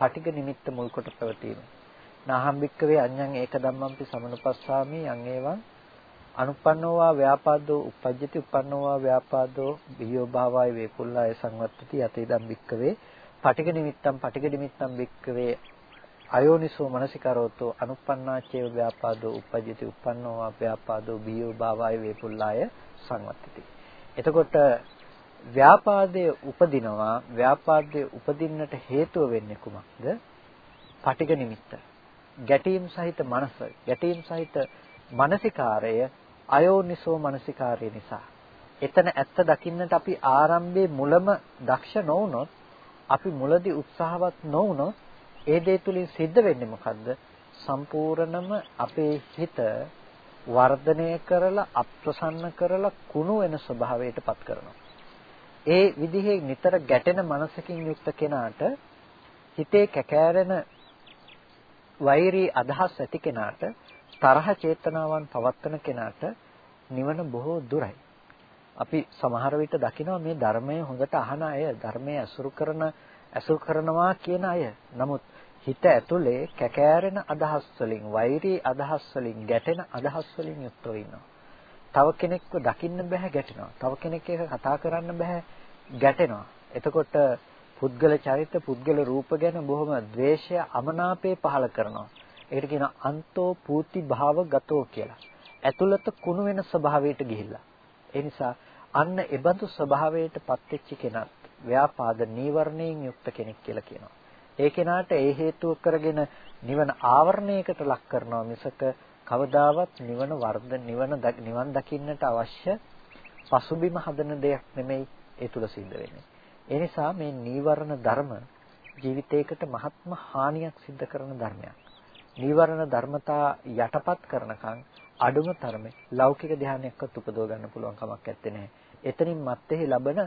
පටිඝ නිමිත්ත මුල් කොට පැවතීම. නාහම්බික්කවේ අඤ්ඤං ඒක ධම්මම්පි සමනුපස්සාමි යං ඒවං අනුපන්නෝවා ව්‍යාපාදෝ uppajjati uppannෝවා ව්‍යාපාදෝ බියෝ භාවය වේකුල්ලාය සංවත්තති යතේ ධම්බික්කවේ පටිඝ නිමිත්තම් පටිඝ නිමිත්තම් බික්කවේ අයෝනිසෝ මනසිකරෝතෝ අනුප්පන්නාචේව ව්‍යාපාදෝ uppajjati uppannෝ ව්‍යාපාදෝ බියෝ භාවය වේපුල්ලාය සංවත්තති. එතකොට ව්‍යාපාදයේ උපදිනවා ව්‍යාපාදයේ උපදින්නට හේතුව වෙන්නේ කුමක්ද? පටිඝ නිමිත්ත. ගැටීම් සහිත මනස, ගැටීම් සහිත මානසිකාරය අයෝනිසෝ මානසිකාරය නිසා. එතන ඇත්ත දකින්නට අපි ආරම්භයේ මුලම දක්ෂ නොවුනොත් අපි මුලදී උත්සාහවත් නොවුනොත් ඒ දේ තුලින් සිද්ධ වෙන්නේ මොකද්ද? සම්පූර්ණම අපේ හිත වර්ධනය කරලා අප්‍රසන්න කරලා කුණු වෙන ස්වභාවයටපත් කරනවා. ඒ විදිහේ නිතර ගැටෙන මනසකින් යුක්ත කෙනාට හිතේ කැකෑරෙන වෛරී අදහස් ඇති කෙනාට තරහ චේතනාවන් පවත්වන කෙනාට නිවන බොහෝ දුරයි. අපි සමහර විට දකිනවා මේ ධර්මය හොඳට අහන අය ධර්මයේ අසුරු කරන අසුරු කරනවා කියන අය. නමුත් හිත ඇතුලේ කැකෑරෙන අදහස් වලින් වෛරී අදහස් වලින් ගැටෙන අදහස් වලින් යුක්තව ඉන්නවා. තව කෙනෙක්ව දකින්න බෑ ගැටෙනවා. තව කෙනෙක් එක කතා කරන්න බෑ ගැටෙනවා. එතකොට පුද්ගල චරිත පුද්ගල රූප ගැන බොහොම ද්වේෂය අමනාපය පහල කරනවා. ඒකට කියනවා අන්තෝ පූති භාව ගතෝ කියලා. ඇතුළත කුණු වෙන ස්වභාවයට ගිහිල්ලා. ඒ නිසා අන්න එබඳු ස්වභාවයට පත්වෙච්ච කෙනත් ව්‍යාපාද නීවරණයෙන් යුක්ත කෙනෙක් කියලා කියනවා. ඒ කෙනාට ඒ හේතුව කරගෙන නිවන ආවරණයකට ලක් කරනවා මිසක කවදාවත් නිවන වර්ධ නිවන නිවන් දකින්නට අවශ්‍ය පසුබිම හදන දෙයක් නෙමෙයි ඒ තුල සිද්ධ වෙන්නේ. ඒ නිසා මේ නීවරණ ධර්ම ජීවිතයකට මහත්ම හානියක් සිද්ධ කරන ධර්මයක්. නීවරණ ධර්මතා යටපත් කරනකන් අඩුම තරමේ ලෞකික ධානයක්වත් උපදව ගන්න පුළුවන් කමක් නැත්තේ. එතනින් මත්තේ ලබන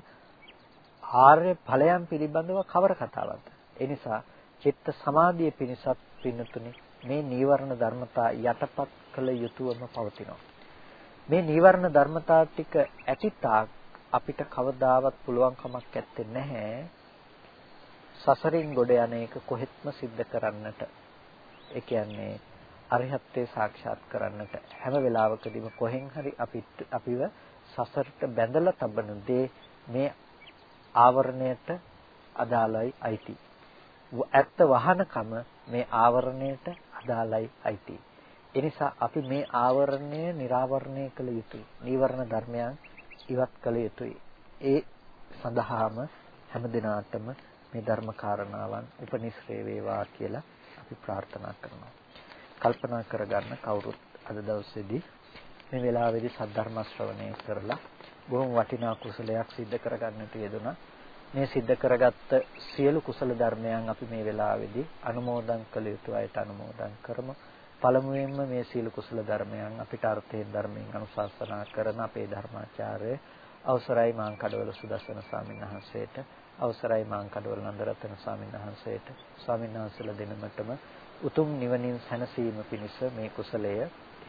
ආර්ය ඵලයන් පිළිබඳව කවර කතාවක්ද? ඒ නිසා චිත්ත සමාධිය පිණිසත් පින්නතුනි මේ නීවරණ ධර්මතා යටපත් කළ යුතුවම පවතිනවා. මේ නීවරණ ධර්මතා ටික ඇතිතාක් අපිට කවදාවත් පුළුවන් කමක් නැත්තේ නැහැ. සසරින් ගොඩ යන එක කොහෙත්ම සිද්ධ කරන්නට. ඒ කියන්නේ අරිහත්ත්වේ සාක්ෂාත් කරන්නට හැම වෙලාවකදීම කොහෙන් හරි අපිට අපිව සසරට බැඳලා තබන දේ මේ ආවරණයට අදාළයි අයිති. ඇත්ත වහනකම මේ ආවරණයට අදාළයි අයිති. ඒ නිසා අපි මේ ආවරණය निराවරණය කළ යුතුයි. නීවරණ ධර්මයන් ඉවත් කළ යුතුයි. ඒ සඳහාම හැම දිනාටම මේ ධර්ම කාරණාවන් උපනිශ්‍රේ වේවා කියලා අපි ප්‍රාර්ථනා කරනවා. කල්පනා කරගන්න කවුරුත් අද දවසේදී මේ වෙලාවේදී සද්ධර්ම ශ්‍රවණය කරලා බොහොම වටිනා කුසලයක් සිද්ධ කරගන්නට යෙදුණා. මේ සිද්ධ කරගත්ත සියලු කුසල ධර්මයන් අපි මේ වෙලාවේදී අනුමෝදන් කළ යුතු අයට අනුමෝදන් කරමු. පළමුවෙන්ම මේ සීල කුසල ධර්මයන් අපිට අර්ථයෙන් ධර්මයෙන් අනුශාසනා කරන අපේ ධර්මාචාර්ය අවසරයි මාං කඩවල සුදස්සන ස්වාමීන් වහන්සේට අවසරයි මාං කඩවල නන්දරත්න ස්වාමීන් වහන්සේට ස්වාමීන් වහන්සේලා දෙනමතම උතුම් නිවනින් සැනසීම පිණිස මේ කුසලය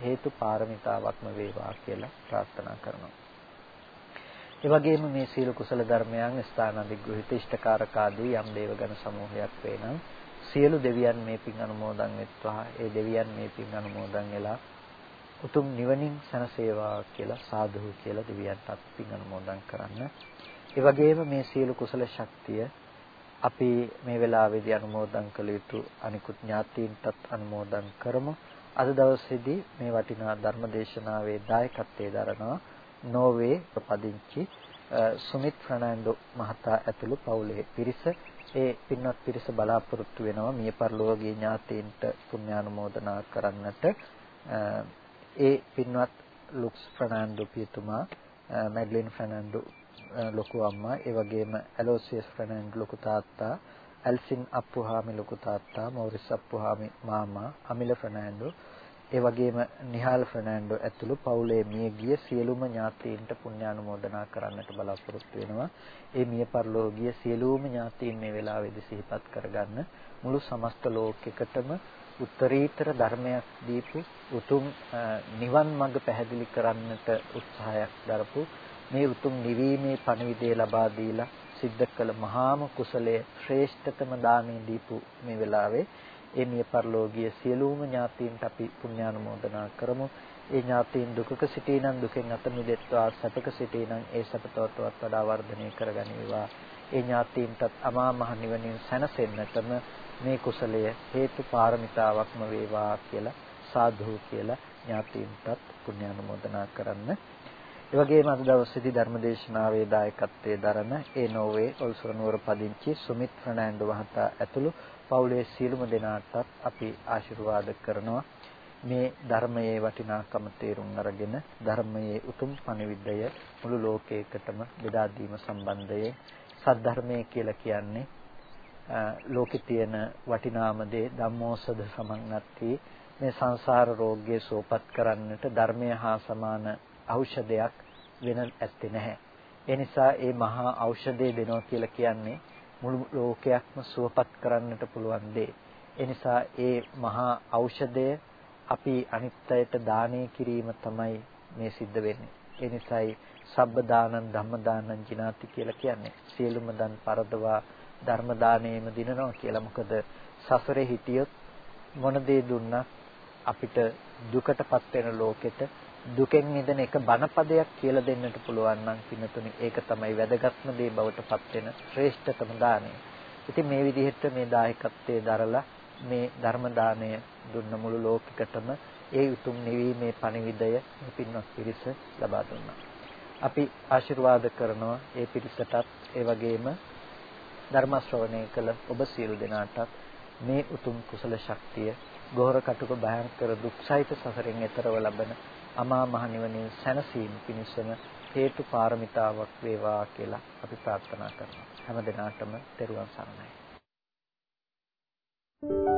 හේතු පාරමිතාවක්ම වේවා කියලා ප්‍රාර්ථනා කරනවා. ඒ වගේම මේ සීල කුසල ධර්මයන් ස්ථාන අධිග්‍රහිත ඉෂ්ඨකාරක ආදී යම් දේවගණ සමූහයක් වේනම් සියලු දෙවියන් මේ පින් අනුමෝදන් වෙත්වා ඒ දෙවියන් මේ පින් අනුමෝදන් වෙලා උතුම් නිවනින් සැනසේවා කියලා සාදු කියලා දෙවියන්ටත් පින් අනුමෝදන් කරන්න. ඒ වගේම මේ සීල කුසල ශක්තිය අපි මේ වෙලාවේදී අනුමෝදන් කළ යුතු අනිකුත් ඥාතීන්ටත් අනුමෝදන් කරමු. අද දවසේදී මේ වටිනා ධර්ම දේශනාවේ දායකත්වයේ දරනවා නෝවේ පදිංචි සුමිත් ෆර්නෑන්ඩෝ මහතා ඇතුළු පවුලේ පිරිස ඒ පින්වත් පිරිස බලාපොරොත්තු වෙනවා මිය පරලෝකීය ඥාතීන්ට පුණ්‍යානුමෝදනා කරන්නට ඒ පින්වත් ලුක්ස් ෆර්නෑන්ඩෝ පියතුමා මැඩ්ලින් ෆර්නෑන්ඩෝ ලොකු අම්මා ඒ වගේම ඇලෝසියස් ෆර්නෑන්ඩෝ ලොකු තාත්තා ඇල්සින් අප්පුහාමි ලොකු තාත්තා මෝරිස් අප්පුහාමි මාමා අමිල ෆර්නෑන්ඩෝ ඒ වගේම නිහාල් ෆර්නෑන්ඩෝ ඇතුළු පවුලේ මියගිය සියලුම ඥාතීන්ට පුණ්‍යානුමෝදනා කරන්නට බලාපොරොත්තු වෙනවා. ඒ මිය පරලෝකීය සියලුම ඥාතීන් මේ වෙලාවේදී සිහිපත් කරගන්න මුළු සමස්ත ලෝකෙකටම උත්තරීතර ධර්මයක් දීපු උතුම් නිවන් මඟ පැහැදිලි කරන්නට උත්සාහයක් දරපු මේ උතුම් නිවීමේ පණිවිඩය ලබා දීලා සිද්ධ කළ මහාම කුසලයේ ශ්‍රේෂ්ඨතම දානෙ දීපු මේ වෙලාවේ ඒ මිය පරලෝකීය සියලුම ඥාතීන්ට අපි පුණ්‍යානුමෝදනා කරමු. ඒ ඥාතීන් දුකක සිටී නම් දුකෙන් අත මිදෙත්වා සැපක සිටී නම් ඒ සැපතවත් වඩා වර්ධනය කරගනිවා. ඒ ඥාතීන්ටත් අමා මහ නිවනින් සැනසෙන්නටම මේ කුසලය හේතු පාරමිතාවක්ම වේවා කියලා සාදු කියලා ඥාතීන්ටත් පුණ්‍යානුමෝදනා කරන්න. ඒ වගේම අද දවසේදී ධර්මදේශනාවේ දායකත්වයේ දරන ඒ නෝවේ ඔල්සර නුවර පදිංචි සුමිත් ෆර්නෑන්ඩෝ මහතා ඇතුළු පවුලේ සියලුම දෙනාටත් අපි ආශිර්වාද කරනවා. මේ ධර්මයේ වටිනාකම තේරුම් අරගෙන ධර්මයේ උතුම් පණිවිඩය මුළු ලෝකයකටම බෙදා දීම සම්බන්ධයෙන් සද්ධර්මයේ කියලා කියන්නේ ලෝකේ තියෙන වටිනාම දේ ධම්මෝසද සමන්නත්ති මේ සංසාර රෝගයේ සුවපත් කරන්නට ධර්මය හා සමාන ඖෂධයක් වෙන ඇත්තේ නැහැ. ඒ නිසා මේ මහා ඖෂධය දෙනවා කියලා කියන්නේ මුළු ලෝකයක්ම සුවපත් කරන්නට පුළුවන් දේ. ඒ නිසා ඒ මහා ඖෂධය අපි අනිත්‍යයට දානය කිරීම තමයි මේ සිද්ධ වෙන්නේ. ඒ නිසායි සබ්බ දානං ධම්ම දානං ජිනාති කියලා කියන්නේ. සියලුම දන් පරදවා ධර්ම දාණයම දිනනවා කියලා. මොකද සසරේ හිටියොත් මොන දේ දුන්නත් අපිට දුකටපත් වෙන ලෝකෙට දුකෙන් මිදෙන එක බණපදයක් කියලා දෙන්නට පුළුවන් නම් පින්නතුනි ඒක තමයි වැදගත්ම දේ බවට පත් වෙන ශ්‍රේෂ්ඨතම දාණය. ඉතින් මේ විදිහට මේ දායකත්වයේ දරලා මේ ධර්ම දාණය දුන්න මුළු ලෝකෙකටම ඒ උතුම් නිවීමේ පණිවිඩය මේ පින්වත් පිරිස ලබා දුන්නා. අපි ආශිර්වාද කරනවා ඒ පිරිසටත් ඒ වගේම ධර්ම ශ්‍රවණය කළ ඔබ සියලු දෙනාටත් මේ උතුම් කුසල ශක්තිය ගෝර කටුක භයංකර දුක්සහිත සසරෙන් එතරව ලබන අමා මහ නිවනින් සැනසීම පිණිසම හේතු පාරමිතාවක් වේවා කියලා අපි ප්‍රාර්ථනා කරනවා. හැම දිනාටම තෙරුවන් සරණයි. Thank you.